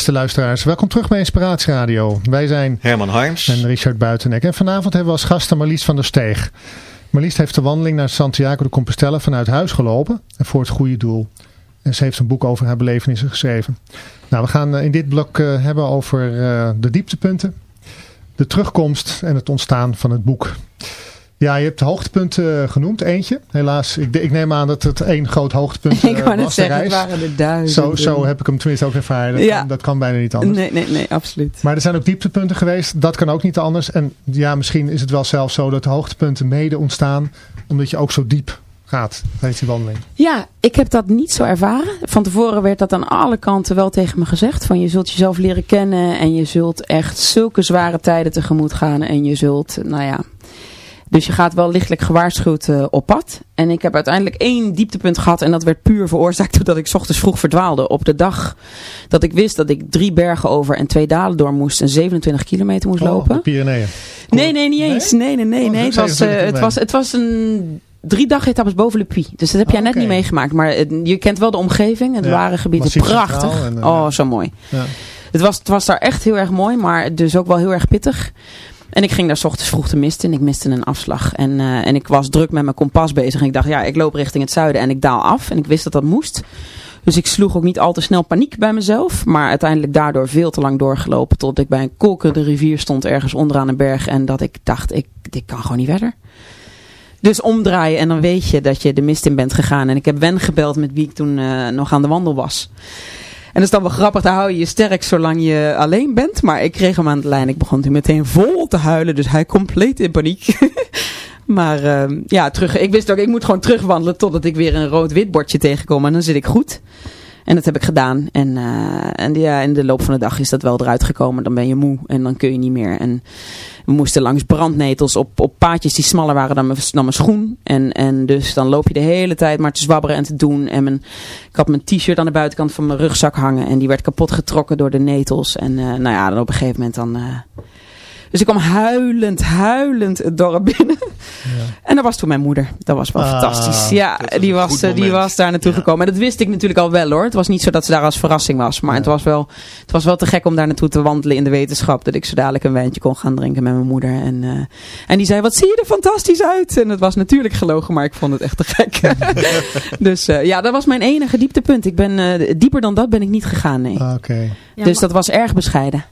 beste luisteraars, welkom terug bij Inspiratie Radio. Wij zijn Herman Harms. en Richard Buitenek. En vanavond hebben we als gasten Marlies van der Steeg. Marlies heeft de wandeling naar Santiago de Compostela vanuit huis gelopen. En voor het goede doel. En ze heeft een boek over haar belevenissen geschreven. Nou, we gaan eh, in dit blok eh, hebben over eh, de dieptepunten. De terugkomst en het ontstaan van het boek. Ja, je hebt hoogtepunten eh, genoemd, eentje. Helaas, ik, ik neem aan dat het één groot hoogtepunt <laughs> eh, ik wou net was, de zeggen, het waren er duizenden. Zo, zo heb ik hem tenminste ook ervaren. Dat, Ja. kan, dat kan bijna niet anders. Nee, nee, nee, absoluut. Maar er zijn ook dieptepunten geweest. Dat kan ook niet anders. En ja, misschien is het wel zelfs zo dat de hoogtepunten mede ontstaan. Omdat je ook zo diep gaat tijdens die wandeling. Ja, ik heb dat niet zo ervaren. Van tevoren werd dat aan alle kanten wel tegen me gezegd. Van je zult jezelf leren kennen en je zult echt zulke zware tijden tegemoet gaan. En je zult, nou ja... Dus je gaat wel lichtelijk gewaarschuwd eh, op pad. En ik heb uiteindelijk één dieptepunt gehad. En dat werd puur veroorzaakt <laughs> doordat ik 's ochtends vroeg verdwaalde. Op de dag dat ik wist dat ik drie bergen over en twee dalen door moest. En 27 kilometer moest Oh, lopen. de Pyreneeën. Nee, nee, niet eens. Nee, nee, nee. Oh, nee. Het, was, 27 eh, het, was, het was een drie dag etappes boven Le Puy. Dus dat heb jij Oh, net oké. niet meegemaakt. Maar het- je kent wel de omgeving. Het Ja, waren gebieden prachtig. En, eh, oh, zo mooi. Ja. Het was, het was daar echt heel erg mooi. Maar dus ook wel heel erg pittig. En ik ging daar 's ochtends vroeg te misten. En ik miste een afslag. En, eh, en ik was druk met mijn kompas bezig. En ik dacht, ja, ik loop richting het zuiden. En ik daal af. En ik wist dat dat moest. Dus ik sloeg ook niet al te snel paniek bij mezelf. Maar uiteindelijk daardoor veel te lang doorgelopen. Tot ik bij een kolkende rivier stond ergens onderaan een berg. En dat ik dacht, ik, ik kan gewoon niet verder. Dus omdraaien en dan weet je dat je de mist in bent gegaan. En ik heb Wen gebeld met wie ik toen eh, nog aan de wandel was. En dat is dan wel grappig, daar hou je je sterk zolang je alleen bent. Maar ik kreeg hem aan de lijn. Ik begon toen meteen vol te huilen. Dus hij compleet in paniek. <laughs> maar eh, ja, terug, ik wist ook, ik moet gewoon terugwandelen totdat ik weer een rood-wit bordje tegenkom. En dan zit ik goed. En dat heb ik gedaan. En, eh, en ja, in de loop van de dag is dat wel eruit gekomen. Dan ben je moe en dan kun je niet meer. En we moesten langs brandnetels op, op paadjes die smaller waren dan mijn, dan mijn schoen. En, en dus dan loop je de hele tijd maar te zwabberen en te doen. En ik had mijn t-shirt aan de buitenkant van mijn rugzak hangen. En die werd kapot getrokken door de netels. En eh, nou ja, dan op een gegeven moment dan... eh, dus ik kwam huilend, huilend het dorp binnen. En dat was toen mijn moeder. Dat was wel Ah, fantastisch. Ja, die was, eh, die was daar naartoe Ja. gekomen. En dat wist ik natuurlijk al wel hoor. Het was niet zo dat ze daar als verrassing was. Maar het, was wel, het was wel te gek om daar naartoe te wandelen in de wetenschap. Dat ik zo dadelijk een wijntje kon gaan drinken met mijn moeder. En, eh, en die zei, wat zie je er fantastisch uit. En het was natuurlijk gelogen, maar ik vond het echt te gek. <laughs> dus eh, ja, dat was mijn enige dieptepunt. Ik ben, eh, dieper dan dat ben ik niet gegaan, nee. Ah, Oké. Ja, dus dat was erg bescheiden.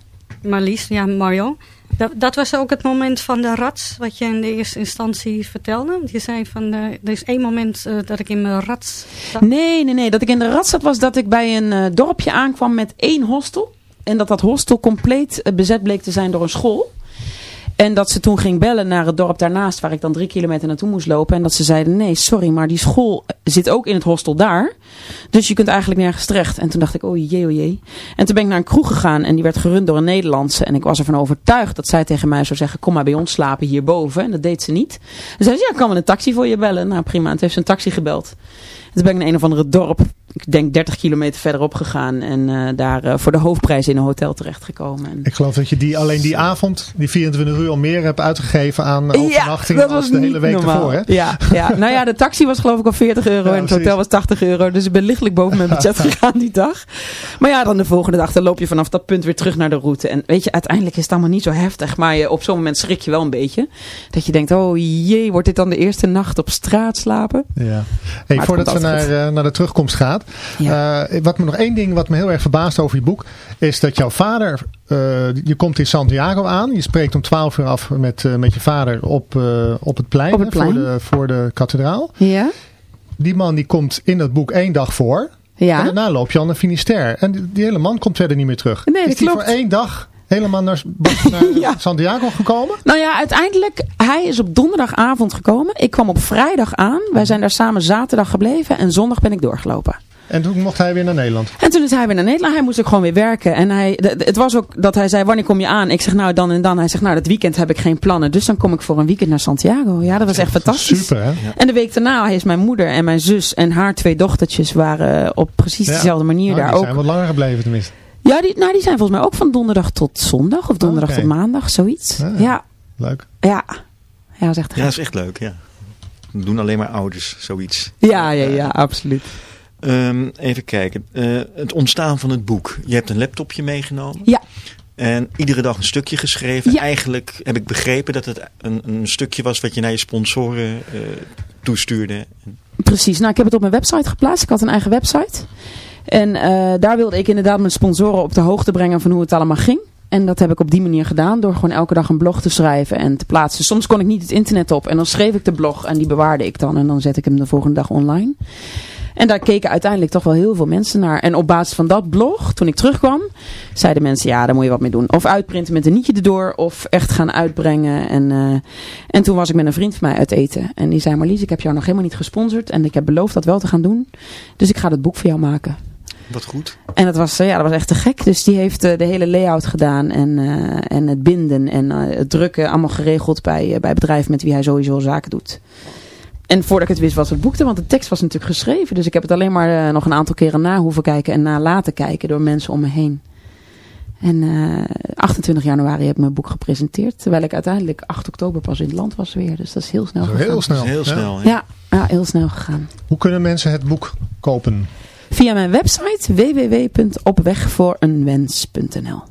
Marlies, ja, Mario. Dat, dat was ook het moment van de rats, wat je in de eerste instantie vertelde. Je zei van, eh, er is één moment eh, dat ik in mijn rats zat. Nee, nee, nee. Dat ik in de rat zat was dat ik bij een eh, dorpje aankwam met één hostel. En dat dat hostel compleet bezet bleek te zijn door een school. En dat ze toen ging bellen naar het dorp daarnaast, waar ik dan drie kilometer naartoe moest lopen. En dat ze zeiden, nee, sorry, maar die school zit ook in het hostel daar. Dus je kunt eigenlijk nergens terecht. En toen dacht ik, oh jee, oh jee. En toen ben ik naar een kroeg gegaan en die werd gerund door een Nederlandse. En ik was ervan overtuigd dat zij tegen mij zou zeggen, kom maar bij ons slapen hierboven. En dat deed ze niet. En zei ze, ja, ik kan wel een taxi voor je bellen. Nou prima, en toen heeft ze een taxi gebeld. En toen ben ik naar een of andere dorp, ik denk 30 kilometer verderop gegaan. En eh, daar eh, voor de hoofdprijs in een hotel terechtgekomen. En Ik geloof dat je die alleen die avond, die 24 uur al meer hebt uitgegeven aan overnachtingen als de hele week normaal. ervoor. Hè? Ja, ja, nou ja, de taxi was geloof ik al 40 euro Ja, en het hotel was 80 euro. Dus ik ben lichtelijk boven mijn budget gegaan die dag. Maar ja, dan de volgende dag, dan loop je vanaf dat punt weer terug naar de route. En weet je, uiteindelijk is het allemaal niet zo heftig. Maar je, op zo'n moment schrik je wel een beetje. Dat je denkt, oh jee, wordt dit dan de eerste nacht op straat slapen? Ja. Hey, voordat we naar, eh, naar de terugkomst gaat. eh, wat me nog één ding wat me heel erg verbaast over je boek. Is dat jouw vader. eh, je komt in Santiago aan. Je spreekt om 12 uur af met, eh, met je vader op, op het plein. Op het hè, Voor, plein. de, voor de kathedraal. Ja? Die man die komt in dat boek één dag voor. Ja. En daarna loop je al naar Finisterre. En die, die hele man komt verder niet meer terug. Nee, dat is die klopt. voor één dag helemaal naar, <laughs> naar Ja. Santiago gekomen? Nou ja, uiteindelijk, hij is op donderdagavond gekomen. Ik kwam op vrijdag aan. Wij zijn daar samen zaterdag gebleven en zondag ben ik doorgelopen. En toen mocht hij weer naar Nederland. En toen is hij weer naar Nederland. Hij moest ook gewoon weer werken. En hij, het was ook dat hij zei, wanneer kom je aan? Ik zeg, nou dan en dan. Hij zegt, nou dat weekend heb ik geen plannen. Dus dan kom ik voor een weekend naar Santiago. Ja, dat was echt fantastisch. Super hè? En de week daarna is mijn moeder en mijn zus en haar twee dochtertjes waren op precies Ja. dezelfde manier Nou, daar die ook. zijn wat langer gebleven tenminste. Ja, die, nou, die zijn volgens mij ook van donderdag tot zondag. Of donderdag tot maandag, zoiets. Ah, ja, Leuk. ja. Ja, dat is echt Ja, dat is echt leuk, ja. Doen alleen maar ouders, zoiets. Ja, ja, ja, absoluut. Ehm, even kijken. Eh, het ontstaan van het boek. Je hebt een laptopje meegenomen. Ja. En iedere dag een stukje geschreven. Ja. Eigenlijk heb ik begrepen dat het een, een stukje was wat je naar je sponsoren eh, toestuurde. Precies, nou ik heb het op mijn website geplaatst. Ik had een eigen website. En eh, daar wilde ik inderdaad mijn sponsoren op de hoogte brengen van hoe het allemaal ging. En dat heb ik op die manier gedaan door gewoon elke dag een blog te schrijven en te plaatsen. Soms kon ik niet het internet op en dan schreef ik de blog en die bewaarde ik dan. En dan zet ik hem de volgende dag online. En daar keken uiteindelijk toch wel heel veel mensen naar. En op basis van dat blog, toen ik terugkwam, zeiden mensen, ja, daar moet je wat mee doen. Of uitprinten met een nietje erdoor, of echt gaan uitbrengen. En, eh, en toen was ik met een vriend van mij uit eten. En die zei, Marlies, ik heb jou nog helemaal niet gesponsord. En ik heb beloofd dat wel te gaan doen. Dus ik ga het boek voor jou maken. Wat goed. En dat was, eh, ja, dat was echt te gek. Dus die heeft eh, de hele layout gedaan. En, en het binden en het drukken. Allemaal geregeld bij, bij het bedrijf met wie hij sowieso zaken doet. En voordat ik het wist was het boekte. Want de tekst was natuurlijk geschreven. Dus ik heb het alleen maar eh, nog een aantal keren na hoeven kijken. En na laten kijken door mensen om me heen. En eh 28 januari heb ik mijn boek gepresenteerd. Terwijl ik uiteindelijk 8 oktober pas in het land was weer. Dus dat is heel snel gegaan. heel snel. Heel Ja. snel. Ja, ja, heel snel gegaan. Hoe kunnen mensen het boek kopen? Via mijn website www.opwegvoorenwens.nl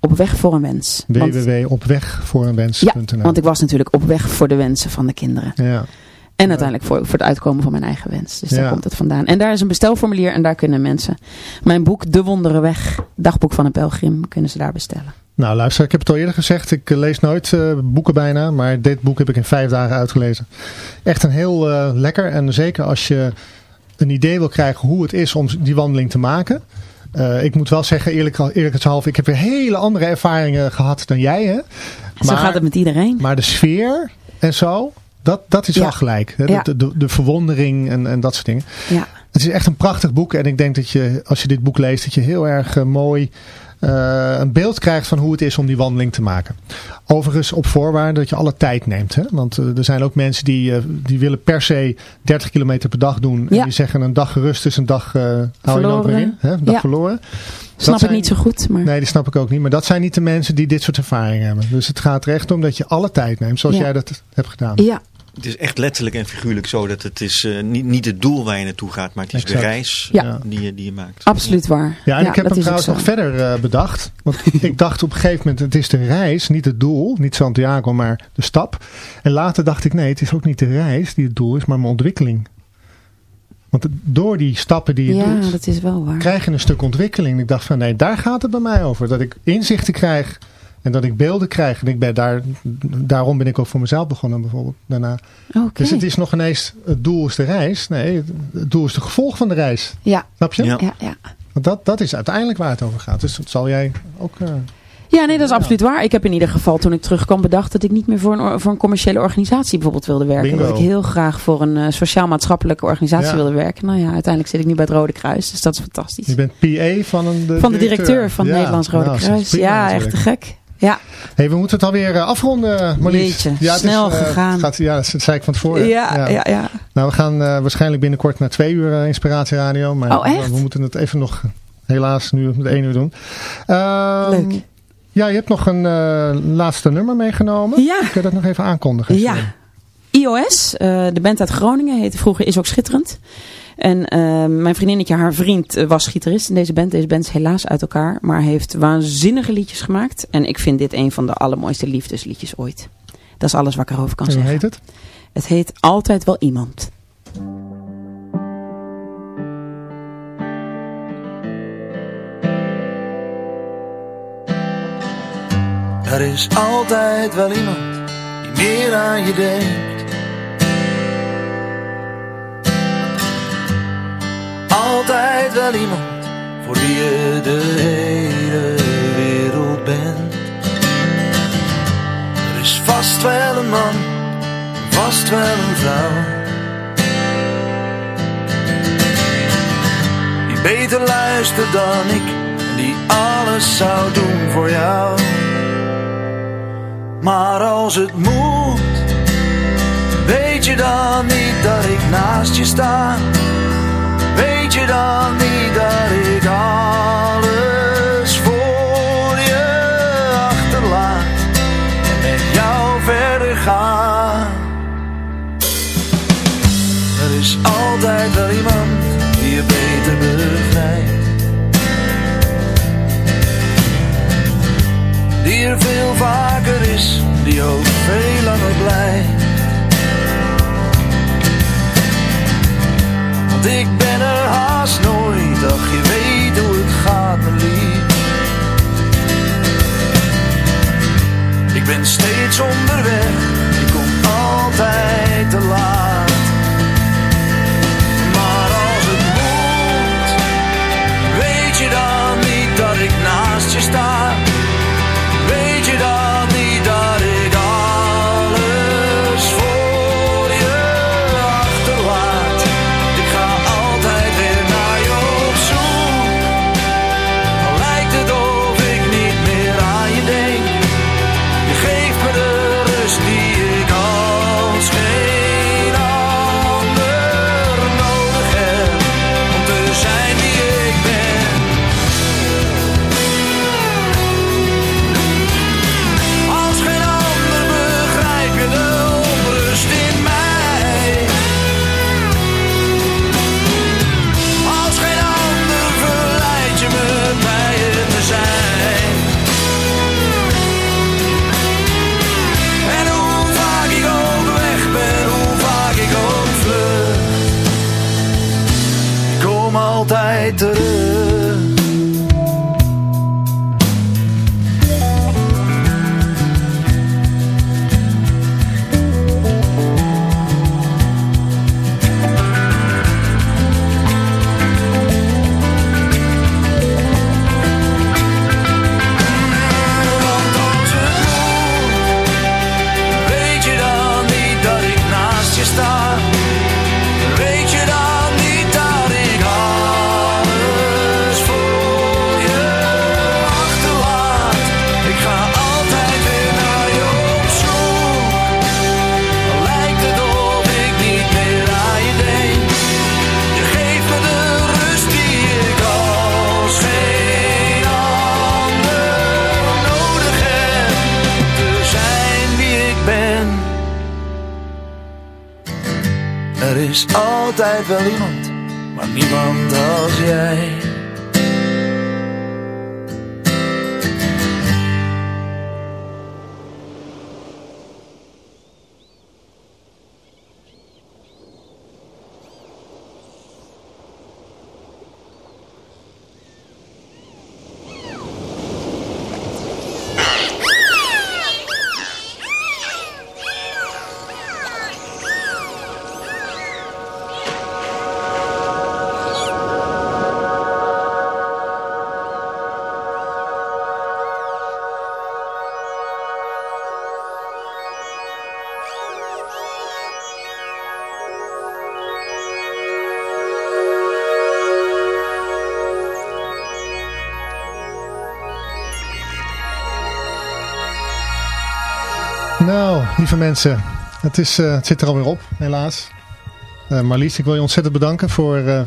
Op weg voor een wens. Www.opwegvoorenwens.nl ja, want ik was natuurlijk op weg voor de wensen van de kinderen. Ja. En uiteindelijk voor, voor het uitkomen van mijn eigen wens. Dus daar Ja. komt het vandaan. En daar is een bestelformulier en daar kunnen mensen mijn boek De Wondere Weg, dagboek van een pelgrim, kunnen ze daar bestellen. Nou luister, ik heb het al eerder gezegd. Ik eh, lees nooit eh, boeken bijna. Maar dit boek heb ik in vijf dagen uitgelezen. Echt een heel eh, lekker. En zeker als je een idee wil krijgen hoe het is om die wandeling te maken. Ik moet wel zeggen, eerlijk, eerlijkheidshalve, ik heb weer hele andere ervaringen gehad dan jij. Hè? Zo gaat het met iedereen. Maar de sfeer en zo, dat, dat is Ja. wel gelijk. Hè? Ja. De, de, de verwondering en, en dat soort dingen. Ja. Het is echt een prachtig boek. En ik denk dat je, als je dit boek leest, dat je heel erg eh, mooi eh, een beeld krijgt van hoe het is om die wandeling te maken. Overigens op voorwaarde dat je alle tijd neemt. Hè? Want eh, er zijn ook mensen die, die willen per se 30 kilometer per dag doen. En die zeggen een dag gerust is een dag, hou je in. Hè? Een dag Ja. verloren. Snap zijn- ik niet zo goed, maar Nee, die snap ik ook niet. Maar dat zijn niet de mensen die dit soort ervaringen hebben. Dus het gaat er echt om dat je alle tijd neemt. Zoals Ja. jij dat hebt gedaan. ja, Het is echt letterlijk en figuurlijk zo dat het is eh, niet, niet het doel waar je naartoe gaat, maar het is Exact. de reis Ja. die, je, die je maakt. absoluut waar. Ja, en ik heb hem trouwens nog verder eh, bedacht. Want <laughs> ik dacht op een gegeven moment, het is de reis, niet het doel. Niet Santiago, maar de stap. En later dacht ik, nee, het is ook niet de reis die het doel is, maar mijn ontwikkeling. Want door die stappen die je Ja, doet, dat is wel waar. krijg je een stuk ontwikkeling. En ik dacht van, nee, daar gaat het bij mij over. Dat ik inzichten krijg en dat ik beelden krijg. En ik ben daar, daarom ben ik ook voor mezelf begonnen bijvoorbeeld daarna. Dus het is nog ineens, het doel is de reis. Nee, het- doel is de gevolg van de reis. Ja, Snap je? Ja. ja, ja. Want dat, dat is uiteindelijk waar het over gaat. Dus dat zal jij ook... eh, Ja, nee, dat is absoluut waar. Ik heb in ieder geval toen ik terugkwam bedacht dat ik niet meer voor een, or- voor een commerciële organisatie bijvoorbeeld wilde werken. Bingo. Dat ik heel graag voor een eh, sociaal-maatschappelijke organisatie Ja. wilde werken. Nou ja, uiteindelijk zit ik nu bij het Rode Kruis, dus dat is fantastisch. Je bent PA van, een, de, van de directeur van het Ja, Nederlands Rode nou, Kruis. prima Ja, echt te gek. Ja, Hey, we moeten het alweer eh, afronden, Marlies. Jeetje, ja, het snel is, eh, gegaan. Gaat, ja, dat zei ik van tevoren. ja, ja, ja. Nou, we gaan eh, waarschijnlijk binnenkort naar twee uur eh, Inspiratieradio. Maar Oh, echt? we moeten het even nog, helaas, nu met één uur doen. Ehm, Leuk. Ja, je hebt nog een eh, laatste nummer meegenomen. Ja. Kun je dat nog even aankondigen? Ja, iOS, eh, de band uit Groningen, heette vroeger Is ook Schitterend. En eh, mijn vriendinnetje, haar vriend, eh, was gitarist in deze band. Deze band is helaas uit elkaar, maar heeft waanzinnige liedjes gemaakt. En ik vind dit een van de allermooiste liefdesliedjes ooit. Dat is alles wat ik erover kan En hoe zeggen. heet het? Het heet Altijd Wel Iemand. Er is altijd wel iemand die meer aan je denkt. Altijd wel iemand voor wie je de hele wereld bent. Er is vast wel een man, vast wel een vrouw. Die beter luistert dan ik die alles zou doen voor jou. Maar als het moet, weet je dan niet dat ik naast je sta? Weet je dan niet dat ik alles voor je achterlaat en met jou verder ga? Er is altijd wel iemand die je beter begrijpt. Die er veel vaker is, die ook veel langer blijft. Altijd wel iemand, maar lieve mensen, het, is, eh, het zit er alweer op, helaas. Eh, Marlies, ik wil je ontzettend bedanken voor... eh,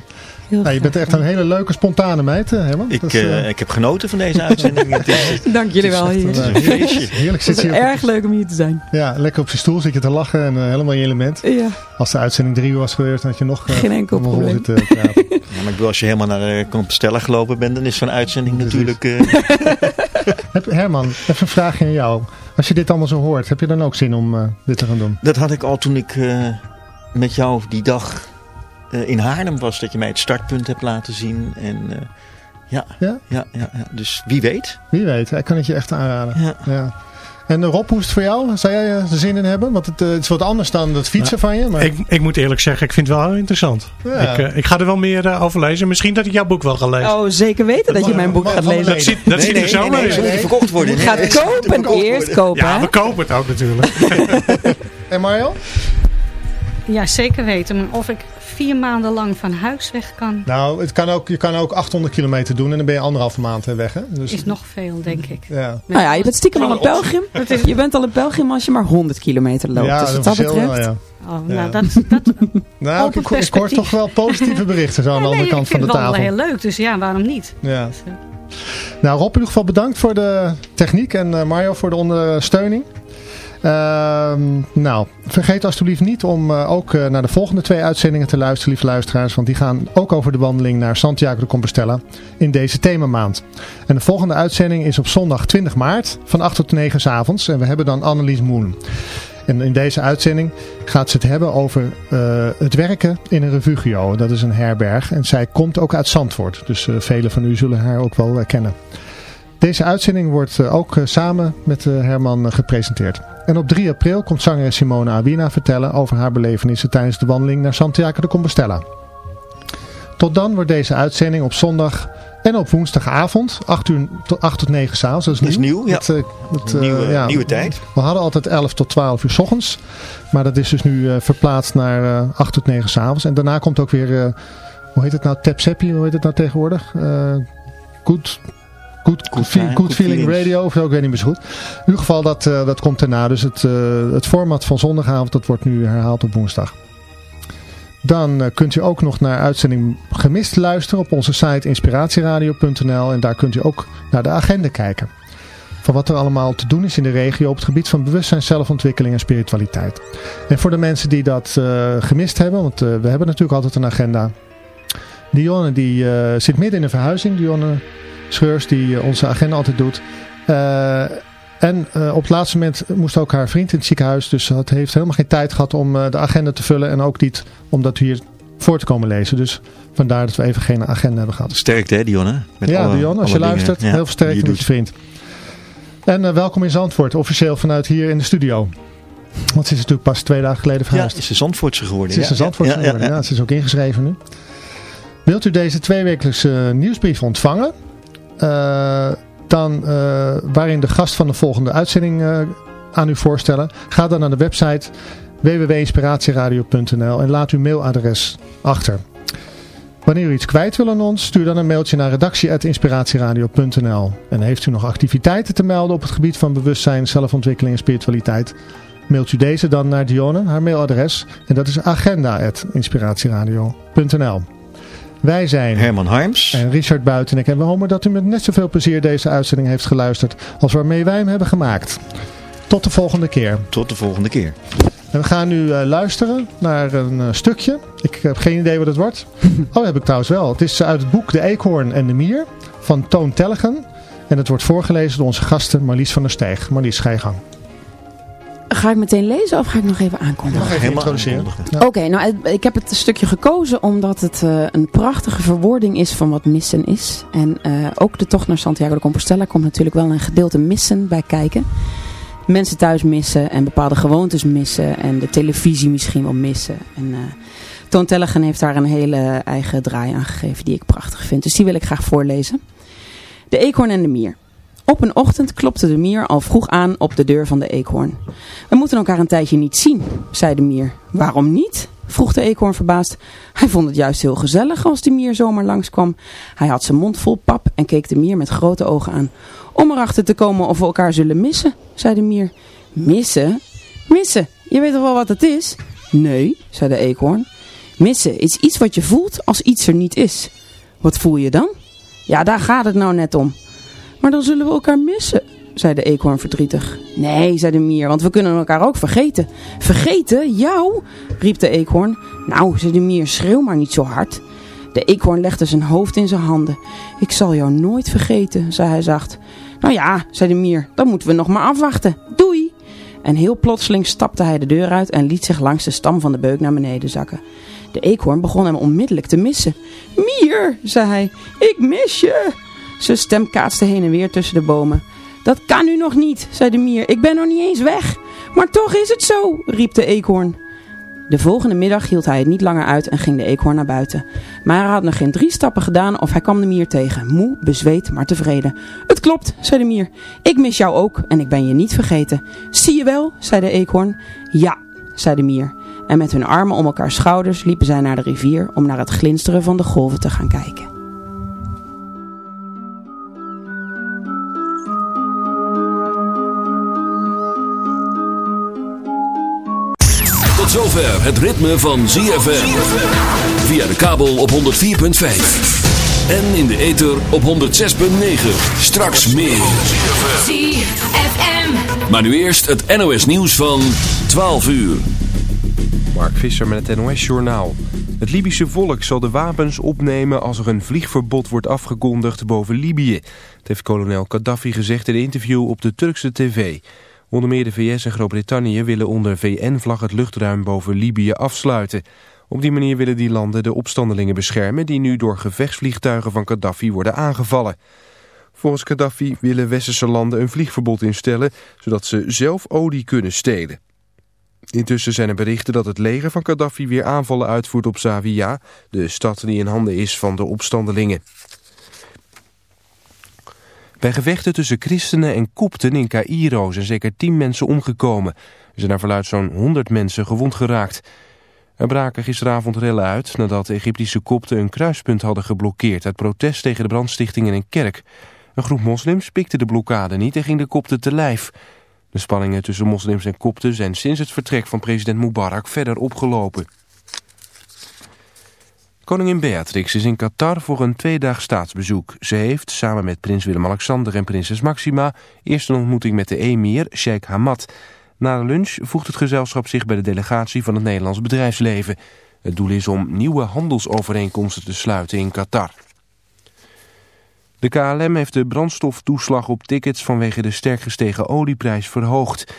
nou, je bent echt een hele leuke, spontane meid, hè, Herman. Ik, Dat is, ik heb genoten van deze uitzending. <laughs> Het is- <laughs> Dank jullie wel. hier. een, eh, <laughs> heerlijk, zit hier op- erg leuk om hier te zijn. Ja, lekker op je stoel zit je te lachen en helemaal in je element. Ja. Als de uitzending drie uur was geweest, dan had je nog Geen enkel op een rol probleem. praten. Ja, maar ik bedoel, als je helemaal naar de Compostela gelopen bent, dan is zo'n uitzending natuurlijk... Heb, Herman, even een vraagje aan jou. Als je dit allemaal zo hoort, heb je dan ook zin om eh, dit te gaan doen? dat had ik al toen ik eh, met jou die dag eh, in Haarlem was. Dat je mij het startpunt hebt laten zien. En ja, Ja? ja, ja, ja, dus wie weet. Wie weet, ik kan het je echt aanraden. Ja. En eh, Rob, hoe is het voor jou? Zou jij er zin in hebben? Want het, eh, het is wat anders dan het fietsen van je. Maar... Ik, ik moet eerlijk zeggen, ik vind het wel heel interessant. Ja. Ik, eh, ik ga er wel meer eh, over lezen. Misschien dat ik jouw boek wel ga lezen. Oh, zeker weten dat je mijn boek gaat lezen. Dat ziet, dat ziet er zo maar ze moeten verkocht worden. Je gaat kopen, eerst kopen. Ja, we kopen het ook natuurlijk. <laughs> En Mario? Ja, zeker weten. Maar of ik vier maanden lang van huis weg kan, Nou, het kan ook, je kan ook 800 kilometer doen en dan ben je anderhalve maand eh, weg. Hè? Dus, is nog veel, denk ik. ja. Nou ja, je bent stiekem al een pelgrim. Je bent al een pelgrim als je maar 100 kilometer loopt. ja, dus wat dat dat betreft... wel, ja. Oh, Ja. nou, dat, dat <laughs> Nou, Open ik, ik hoor toch wel positieve berichten zo aan de nee, andere kant ik van vind de het wel tafel. heel leuk, dus ja, waarom niet? Ja. Dus, eh, Nou, Rob in ieder geval bedankt voor de techniek en eh, Mario voor de ondersteuning. Ehm, nou, vergeet alsjeblieft niet om eh, ook eh, naar de volgende twee uitzendingen te luisteren, lieve luisteraars. Want die gaan ook over de wandeling naar Santiago de Compostela in deze themamaand. En de volgende uitzending is op zondag 20 maart van 8 tot 9 s avonds. En we hebben dan Annelies Moon. En in deze uitzending gaat ze het hebben over eh, het werken in een refugio. Dat is een herberg. En zij komt ook uit Zandvoort. Dus uh, velen van u zullen haar ook wel kennen. Deze uitzending wordt uh, ook samen met Herman gepresenteerd. En op 3 april komt zangeres Simone Awina vertellen over haar belevenissen tijdens de wandeling naar Santiago de Compostela. Tot dan wordt deze uitzending op zondag en op woensdagavond, 8, uur, tot 8 tot 9 s'avonds. Dat is Dat is nieuw. ja. Dat, uh, uh, nieuwe, ja. nieuwe tijd. We hadden altijd 11 tot 12 uur s ochtends. Maar dat is dus nu uh, verplaatst naar uh, 8 tot 9 s'avonds. En daarna komt ook weer, hoe heet het nou, Tapseppi, hoe heet het nou tegenwoordig? Good... Good, good, feel, good, good Feeling. Radio, of zo, ik weet niet meer zo goed. In ieder geval, dat, uh, dat komt erna. Dus het, uh, het format van zondagavond, dat wordt nu herhaald op woensdag. Dan uh, kunt u ook nog naar uitzending Gemist luisteren op onze site inspiratieradio.nl. En daar kunt u ook naar de agenda kijken. Van wat er allemaal te doen is in de regio op het gebied van bewustzijn, zelfontwikkeling en spiritualiteit. En voor de mensen die dat gemist hebben, want we hebben natuurlijk altijd een agenda. Dionne die zit midden in een verhuizing, Dionne Scheurs die onze agenda altijd doet. Uh, en uh, op het laatste moment moest ook haar vriend in het ziekenhuis. Dus ze heeft helemaal geen tijd gehad om de agenda te vullen. En ook niet om dat hier voor te komen lezen. Dus vandaar dat we even geen agenda hebben gehad. Sterkte hè Dionne? Met ja alle, Dionne, als je luistert. Ja, heel veel sterkte met je vriend. En uh, welkom in Zandvoort. Officieel vanuit hier in de studio. Want ze is natuurlijk pas twee dagen geleden verhuisd. Ja, is ze Zandvoortse geworden. Ze is een Zandvoortse ja, geworden, ja, Ze is ook ingeschreven nu. Wilt u deze tweewekelijkse nieuwsbrief ontvangen? Uh, dan, uh, waarin de gast van de volgende uitzending uh, aan u voorstellen. Ga dan naar de website www.inspiratieradio.nl en laat uw mailadres achter. Wanneer u iets kwijt wil aan ons, stuur dan een mailtje naar redactie.inspiratieradio.nl En heeft u nog activiteiten te melden op het gebied van bewustzijn, zelfontwikkeling en spiritualiteit, mailt u deze dan naar Dionne, haar mailadres. En dat is agenda.inspiratieradio.nl wij zijn Herman Harms en Richard Buitenek en we hopen dat u met net zoveel plezier deze uitzending heeft geluisterd als waarmee wij hem hebben gemaakt. Tot de volgende keer. Tot de volgende keer. En we gaan nu eh, luisteren naar een eh, stukje. Ik heb geen idee wat het wordt. <laughs> Oh, heb ik trouwens wel. Het is uit het boek De Eekhoorn en de Mier van Toon Tellegen. En het wordt voorgelezen door onze gasten Marlies van der Steeg. Marlies, ga je gang. Ga ik meteen lezen of ga ik nog even aankondigen? Nog even introduceren. Oké, nou ik heb het stukje gekozen omdat het eh, een prachtige verwoording is van wat missen is. En eh, ook de tocht naar Santiago de Compostela komt natuurlijk wel een gedeelte missen bij kijken. Mensen thuis missen en bepaalde gewoontes missen en de televisie misschien wel missen. En eh Toon Tellegen heeft daar een hele eigen draai aan gegeven die ik prachtig vind. Dus die wil ik graag voorlezen. De eekhoorn en de mier. Op een ochtend klopte de mier al vroeg aan op de deur van de eekhoorn. We moeten elkaar een tijdje niet zien, zei de mier. Waarom niet? vroeg de eekhoorn verbaasd. Hij vond het juist heel gezellig als de mier zomaar langskwam. Hij had zijn mond vol pap en keek de mier met grote ogen aan. Om erachter te komen of we elkaar zullen missen, zei de mier. Missen? Missen? Je weet toch wel wat het is? Nee, zei de eekhoorn. Missen is iets wat je voelt als iets er niet is. Wat voel je dan? Ja, daar gaat het nou net om. Maar dan zullen we elkaar missen, zei de eekhoorn verdrietig. Nee, zei de mier, want we kunnen elkaar ook vergeten. Vergeten? Jou? riep de eekhoorn. Nou, zei de mier, schreeuw maar niet zo hard. De eekhoorn legde zijn hoofd in zijn handen. Ik zal jou nooit vergeten, zei hij zacht. Nou ja, zei de mier, dan moeten we nog maar afwachten. Doei! En heel plotseling stapte hij de deur uit en liet zich langs de stam van de beuk naar beneden zakken. De eekhoorn begon hem onmiddellijk te missen. Mier, zei hij, ik mis je. Zijn stem kaatste heen en weer tussen de bomen. Dat kan nu nog niet, zei de mier. Ik ben nog niet eens weg. Maar toch is het zo, riep de eekhoorn. De volgende middag hield hij het niet langer uit en ging de eekhoorn naar buiten. Maar hij had nog geen drie stappen gedaan of hij kwam de mier tegen. Moe, bezweet, maar tevreden. Het klopt, zei de mier. Ik mis jou ook en ik ben je niet vergeten. Zie je wel, zei de eekhoorn. Ja, zei de mier. En met hun armen om elkaars schouders liepen zij naar de rivier om naar het glinsteren van de golven te gaan kijken. Zover het ritme van ZFM. Via de kabel op 104.5. En in de ether op 106.9. Straks meer. ZFM. Maar nu eerst het NOS nieuws van 12 uur. Mark Visser met het NOS-journaal. Het Libische volk zal de wapens opnemen als er een vliegverbod wordt afgekondigd boven Libië. Dat heeft kolonel Gaddafi gezegd in een interview op de Turkse tv. Onder meer de VS en Groot-Brittannië willen onder VN-vlag het luchtruim boven Libië afsluiten. Op die manier willen die landen de opstandelingen beschermen die nu door gevechtsvliegtuigen van Gaddafi worden aangevallen. Volgens Gaddafi willen westerse landen een vliegverbod instellen, zodat ze zelf olie kunnen stelen. Intussen zijn er berichten dat het leger van Gaddafi weer aanvallen uitvoert op Zawiya, de stad die in handen is van de opstandelingen. Bij gevechten tussen christenen en kopten in Cairo zijn zeker 10 mensen omgekomen. Er zijn naar verluid zo'n 100 mensen gewond geraakt. Er braken gisteravond rellen uit nadat de Egyptische kopten een kruispunt hadden geblokkeerd uit protest tegen de brandstichting in een kerk. Een groep moslims pikte de blokkade niet en ging de kopten te lijf. De spanningen tussen moslims en kopten zijn sinds het vertrek van president Mubarak verder opgelopen. Koningin Beatrix is in Qatar voor een tweedaags staatsbezoek. Ze heeft, samen met prins Willem-Alexander en prinses Maxima... eerst een ontmoeting met de emir, Sheikh Hamad. Na de lunch voegt het gezelschap zich bij de delegatie van het Nederlands bedrijfsleven. Het doel is om nieuwe handelsovereenkomsten te sluiten in Qatar. De KLM heeft de brandstoftoeslag op tickets vanwege de sterk gestegen olieprijs verhoogd.